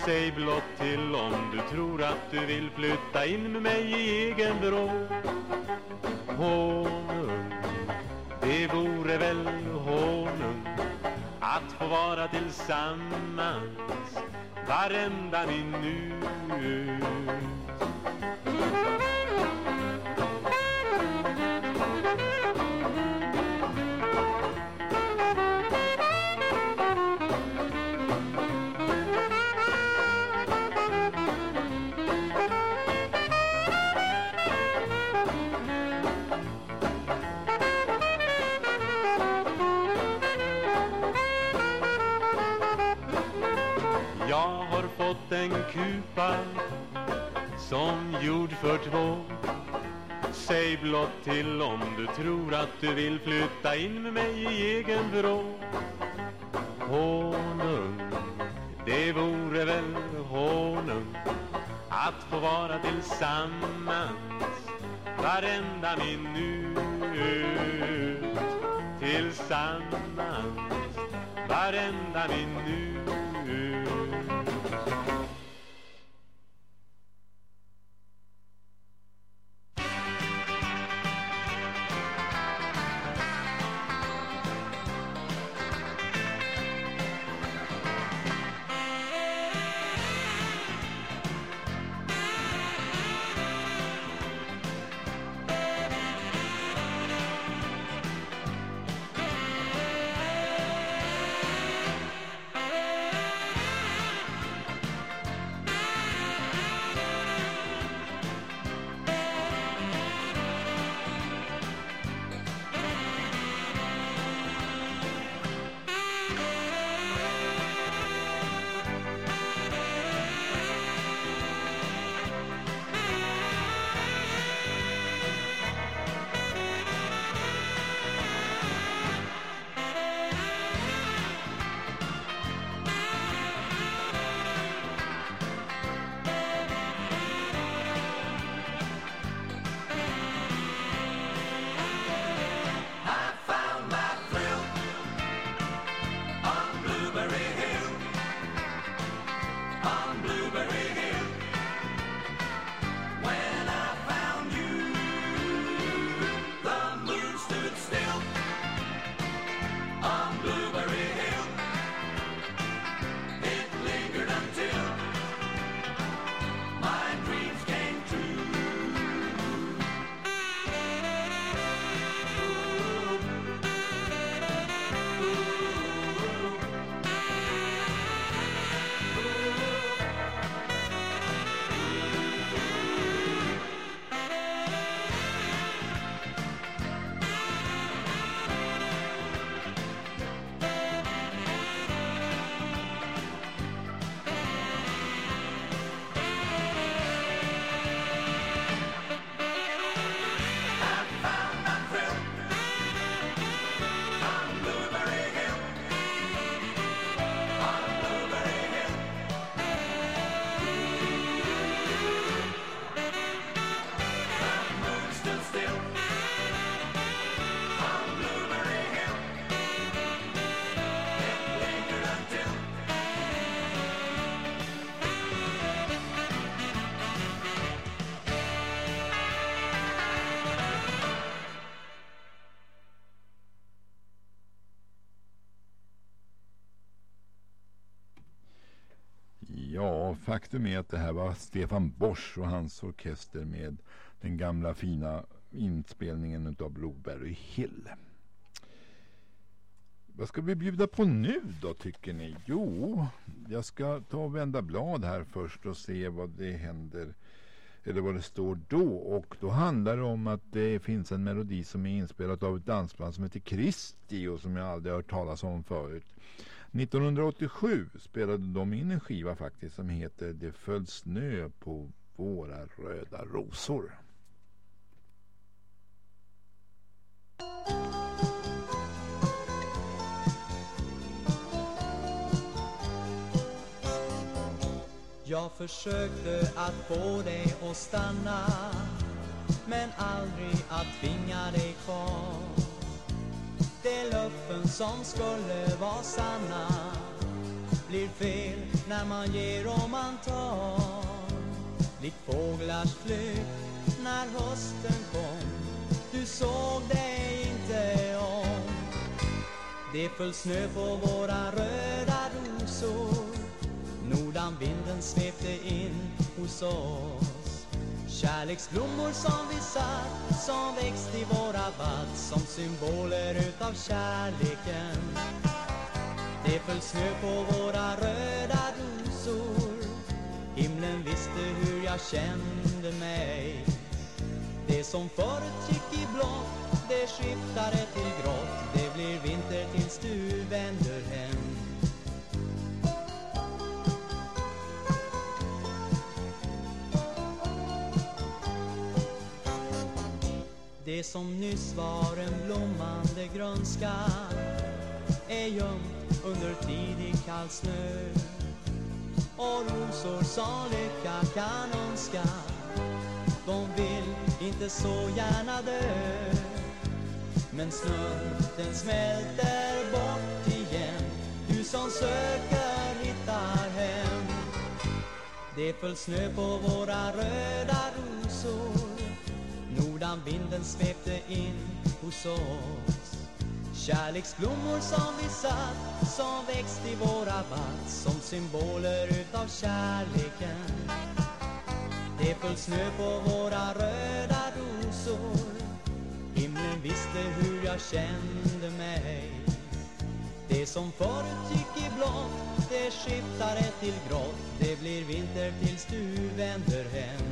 Säg blott till om du tror att du vill flytta in med mig i egen vrå. Honung, det vore väl honung att få vara tillsammans varenda minut en kupa som gjord för två. Säg blott till om du tror att du vill flytta in med mig i egen vrå. Honung, det vore väl honung att få vara tillsammans varenda minut. Tillsammans varenda minut. Faktum är att det här var Stefan Bosch och hans orkester med den gamla fina inspelningen av Blueberry Hill. Vad ska vi bjuda på nu då tycker ni? Jo, jag ska ta och vända blad här först och se vad det händer eller vad det står då och då handlar det om att det finns en melodi som är inspelad av ett dansband som heter Kristi och som jag aldrig hört talas om förut. 1987 spelade de in en skiva faktiskt som heter Det föll snö på våra röda rosor. Jag försökte att få dig att stanna Men aldrig att tvinga dig kvar de löften som skulle vara sanna Blir fel när man ger och man tar Likt fåglars flykt när hösten kom Du såg dig inte om. Det föll snö på våra röda rosor. Nordanvinden svepte in hos oss. Kärleksblommor som vi satt, som växt i våra vatt Som symboler utav kärleken. Det föll snö på våra röda rosor Himlen visste hur jag kände mig. Det som förut gick i blått, det skiftade till grått. Det blir vinter tills du vänder Det som nyss var en blommande grönska är gömt under tidig kall snö. Och rosor som lycka kan önska de vill inte så gärna dö. Men snön den smälter bort igen du som söker hittar hem. Det föll snö på våra röda rosor. Nordanvinden svepte in hos oss. Kärleksblommor som vi satt, som växt i våra vatt Som symboler utav kärleken. Det föll snö på våra röda rosor. Himlen visste hur jag kände mig. Det som förut gick i blått, det skiftade till grått. Det blir vinter tills du vänder hem.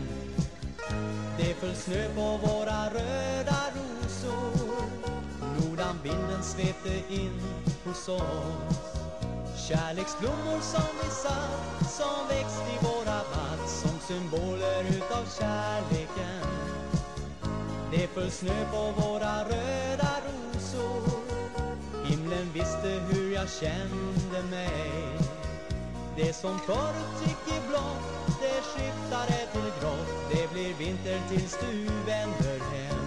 Det föll snö på våra röda rosor. Nordanvinden svepte in hos oss. Kärleksblommor som vi satt, som växt i våra vatt Som symboler utav kärleken. Det föll snö på våra röda rosor. Himlen visste hur jag kände mig. Det som förut gick i blått, det skiftade till grått. Det blir vinter tills du vänder hem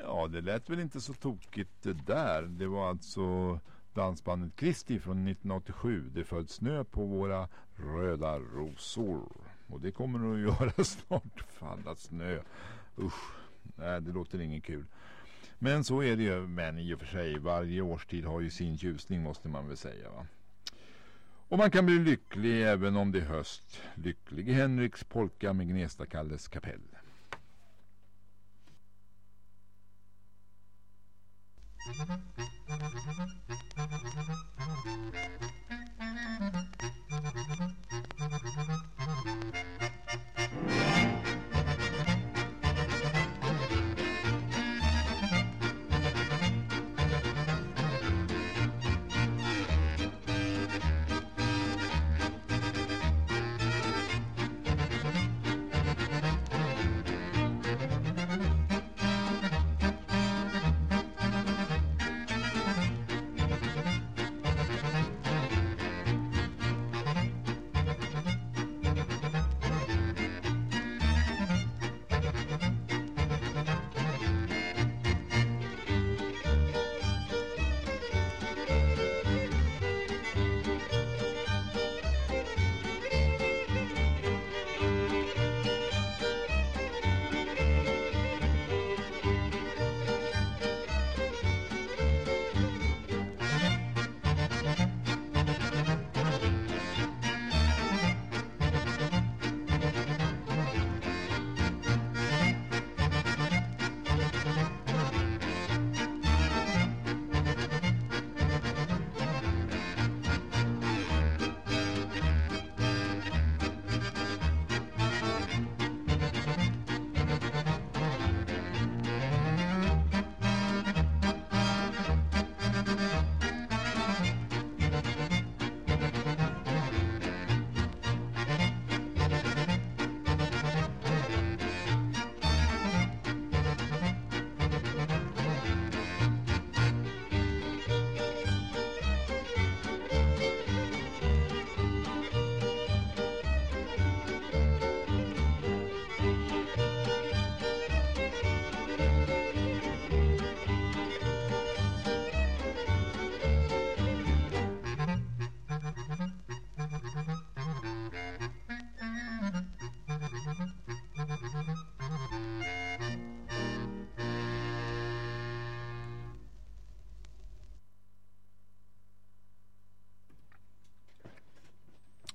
Ja, det lät väl inte så tokigt det där. Det var alltså dansbandet Kristi från 1987. Det föll snö på våra röda rosor. Och det kommer nog att *laughs* göra snart. Falla snö. Usch. Nej, det låter inget kul. Men så är det ju. Men i och för sig, varje årstid har ju sin ljusning måste man väl säga va. Och man kan bli lycklig även om det är höst. Lycklig i Henriks polka med Gnesta-Kalles kapell. Thank you.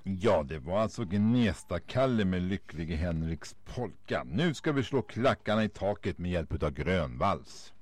Ja, det var alltså Gnesta-Kalle med Lycklige Henriks polka. Nu ska vi slå klackarna i taket med hjälp av grönvals.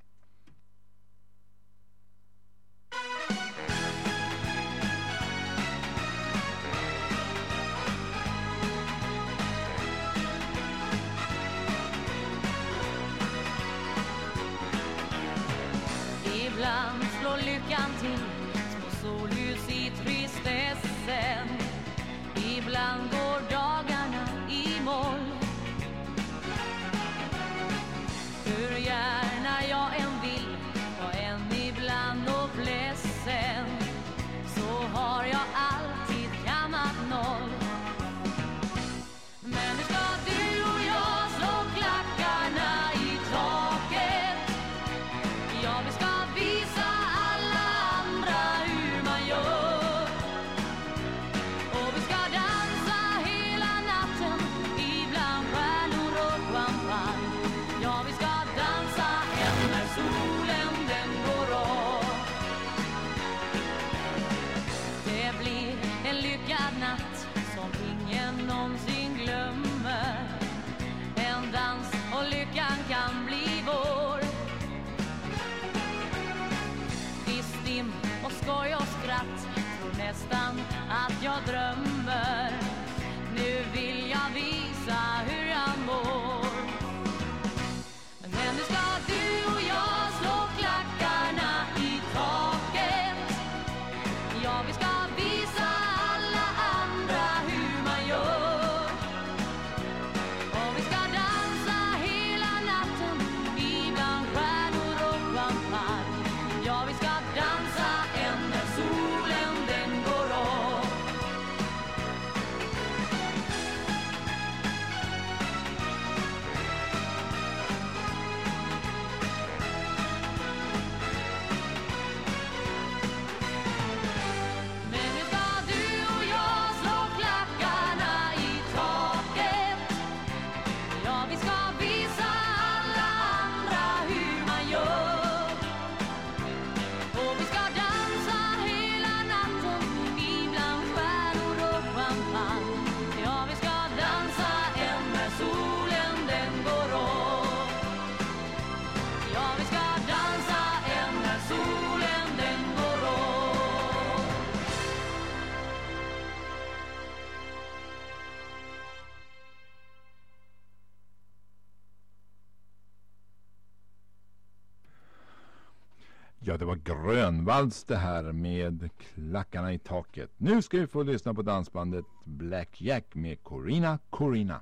Grönvalls det här med klackarna i taket. Nu ska vi få lyssna på dansbandet Black Jack med Corina Corina.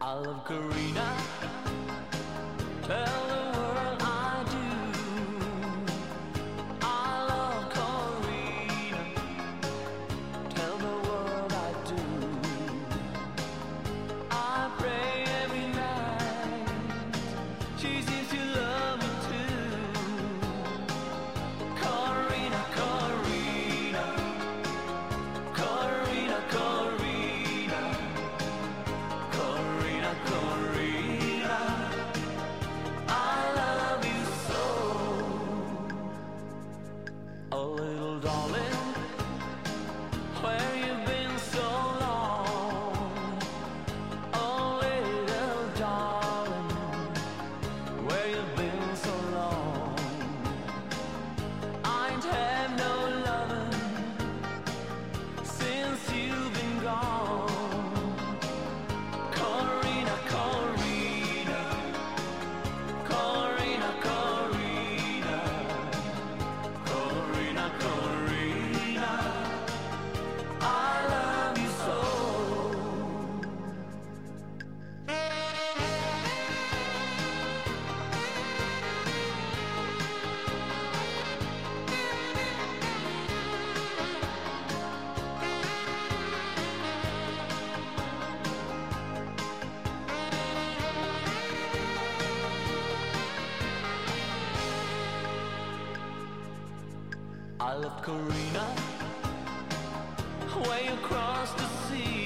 I love Corina. Bell ocarina way across the sea.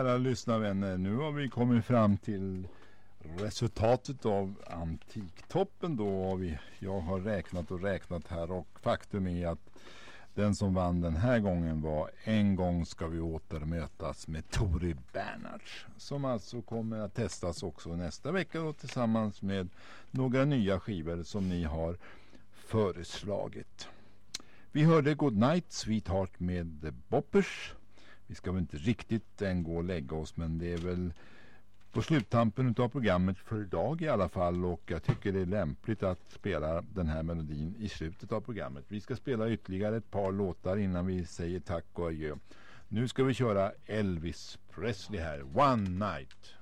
kära lyssnarvänner. Nu har vi kommit fram till resultatet av antiktoppen då. Vi, jag har räknat och räknat här och faktum är att den som vann den här gången var En gång ska vi återmötas med Tori Bernhards som alltså kommer att testas också nästa vecka då, tillsammans med några nya skivor som ni har föreslagit. Vi hörde Goodnight Sweetheart med The Boppers vi ska väl inte riktigt än gå och lägga oss men det är väl på sluttampen av programmet för idag i alla fall och jag tycker det är lämpligt att spela den här melodin i slutet av programmet. Vi ska spela ytterligare ett par låtar innan vi säger tack och adjö. Nu ska vi köra Elvis Presley här, One Night.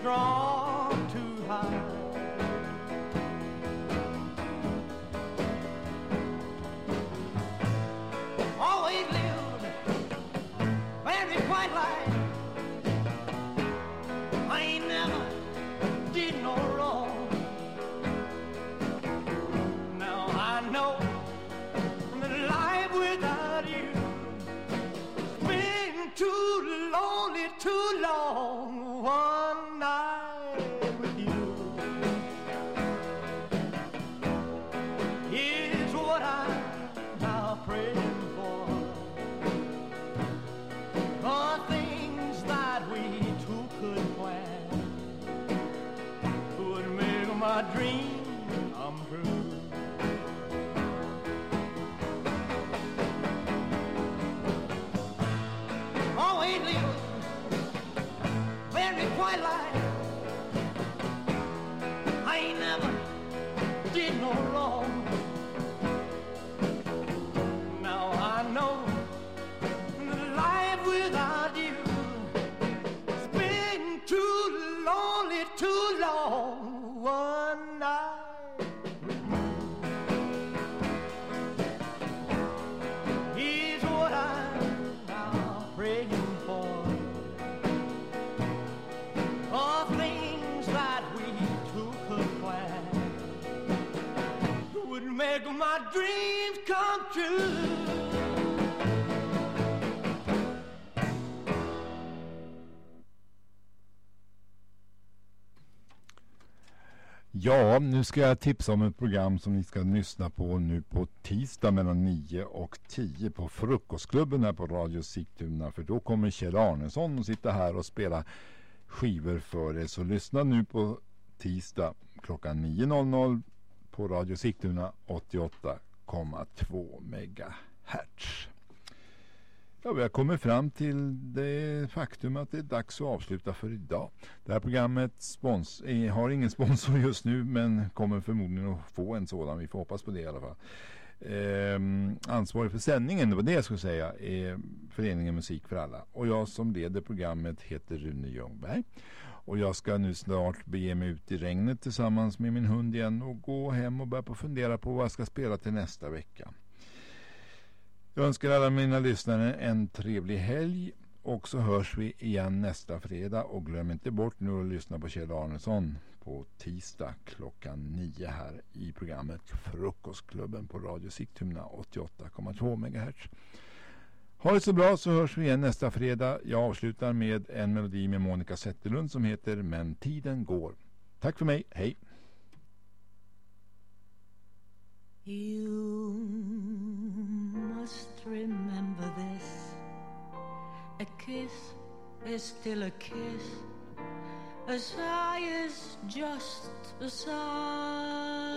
strong. dreams come true. Ja, nu ska jag tipsa om ett program som ni ska lyssna på nu på tisdag mellan 9 och 10 på Frukostklubben här på Radio Sigtuna. För då kommer Kjell Arnesson att sitta här och spela skivor för er. Så lyssna nu på tisdag klockan 9.00 på Radio Sigtuna 88 2,2 MHz. Ja, vi har kommit fram till det faktum att det är dags att avsluta för idag. Det här programmet spons eh, har ingen sponsor just nu men kommer förmodligen att få en sådan. Vi får hoppas på det i alla fall. Eh, ansvarig för sändningen, det var det jag skulle säga, är Föreningen Musik för alla. Och jag som leder programmet heter Rune Ljungberg. Och jag ska nu snart bege mig ut i regnet tillsammans med min hund igen och gå hem och börja på fundera på vad jag ska spela till nästa vecka. Jag önskar alla mina lyssnare en trevlig helg och så hörs vi igen nästa fredag och glöm inte bort nu att lyssna på Kjell Arnesson på tisdag klockan nio här i programmet Frukostklubben på Radio Sigtuna 88,2 MHz. Ha det så bra så hörs vi igen nästa fredag. Jag avslutar med en melodi med Monica Zetterlund som heter Men tiden går. Tack för mig, hej! You must remember this. A kiss is still a kiss. A sigh is just a sigh.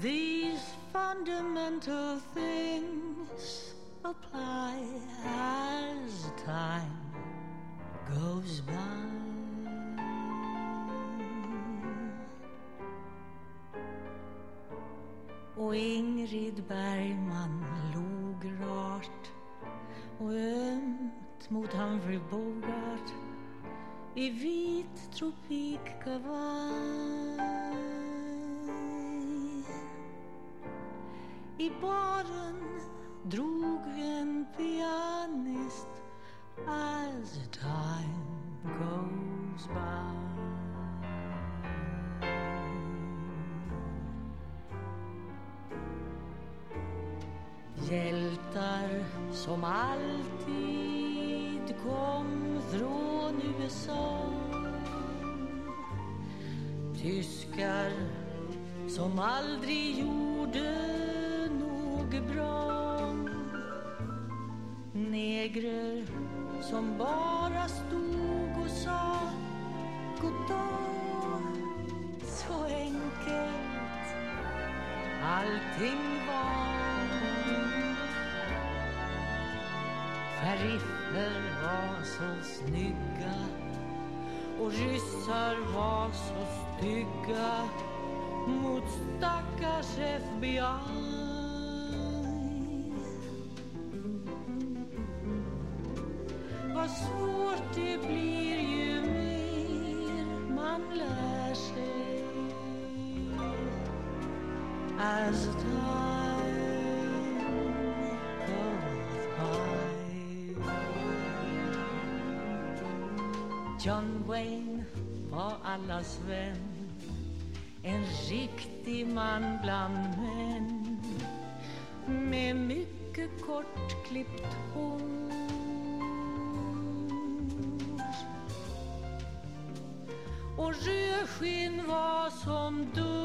These fundamental things apply as time goes by. Och Ingrid Bergman log rart och ömt mot Humphrey Bogart i vit tropikkavaj. I baren drog en pianist as the time goes by. Hjältar som alltid kom från USA Tyskar som aldrig gjorde så snygga och ryssar var så stygga mot stackars FBI. Vad svårt det blir ju mer man lär sig as time John Wayne var allas vän. En riktig man bland män. Med mycket kortklippt hår. Och rödskinn var som dumma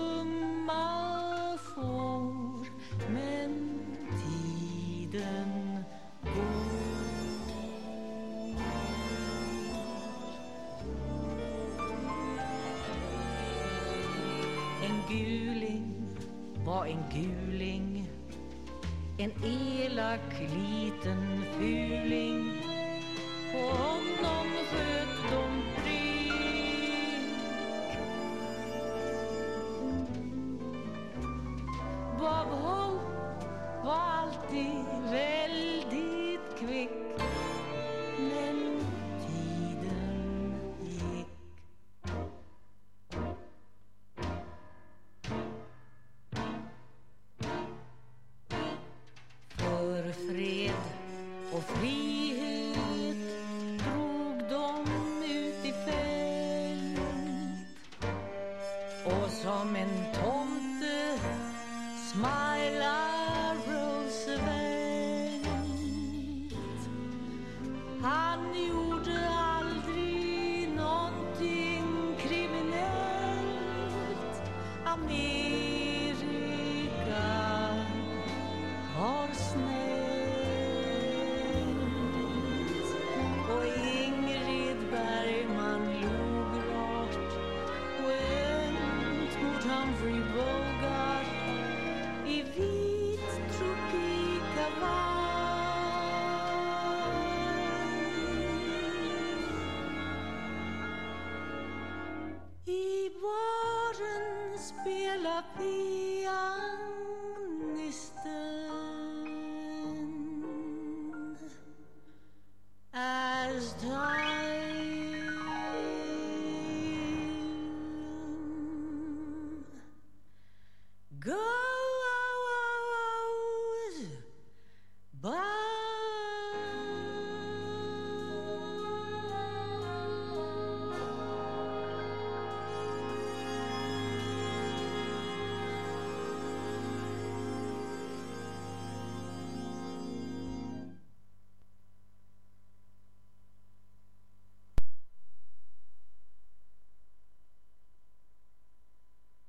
var en guling En elak liten fuling.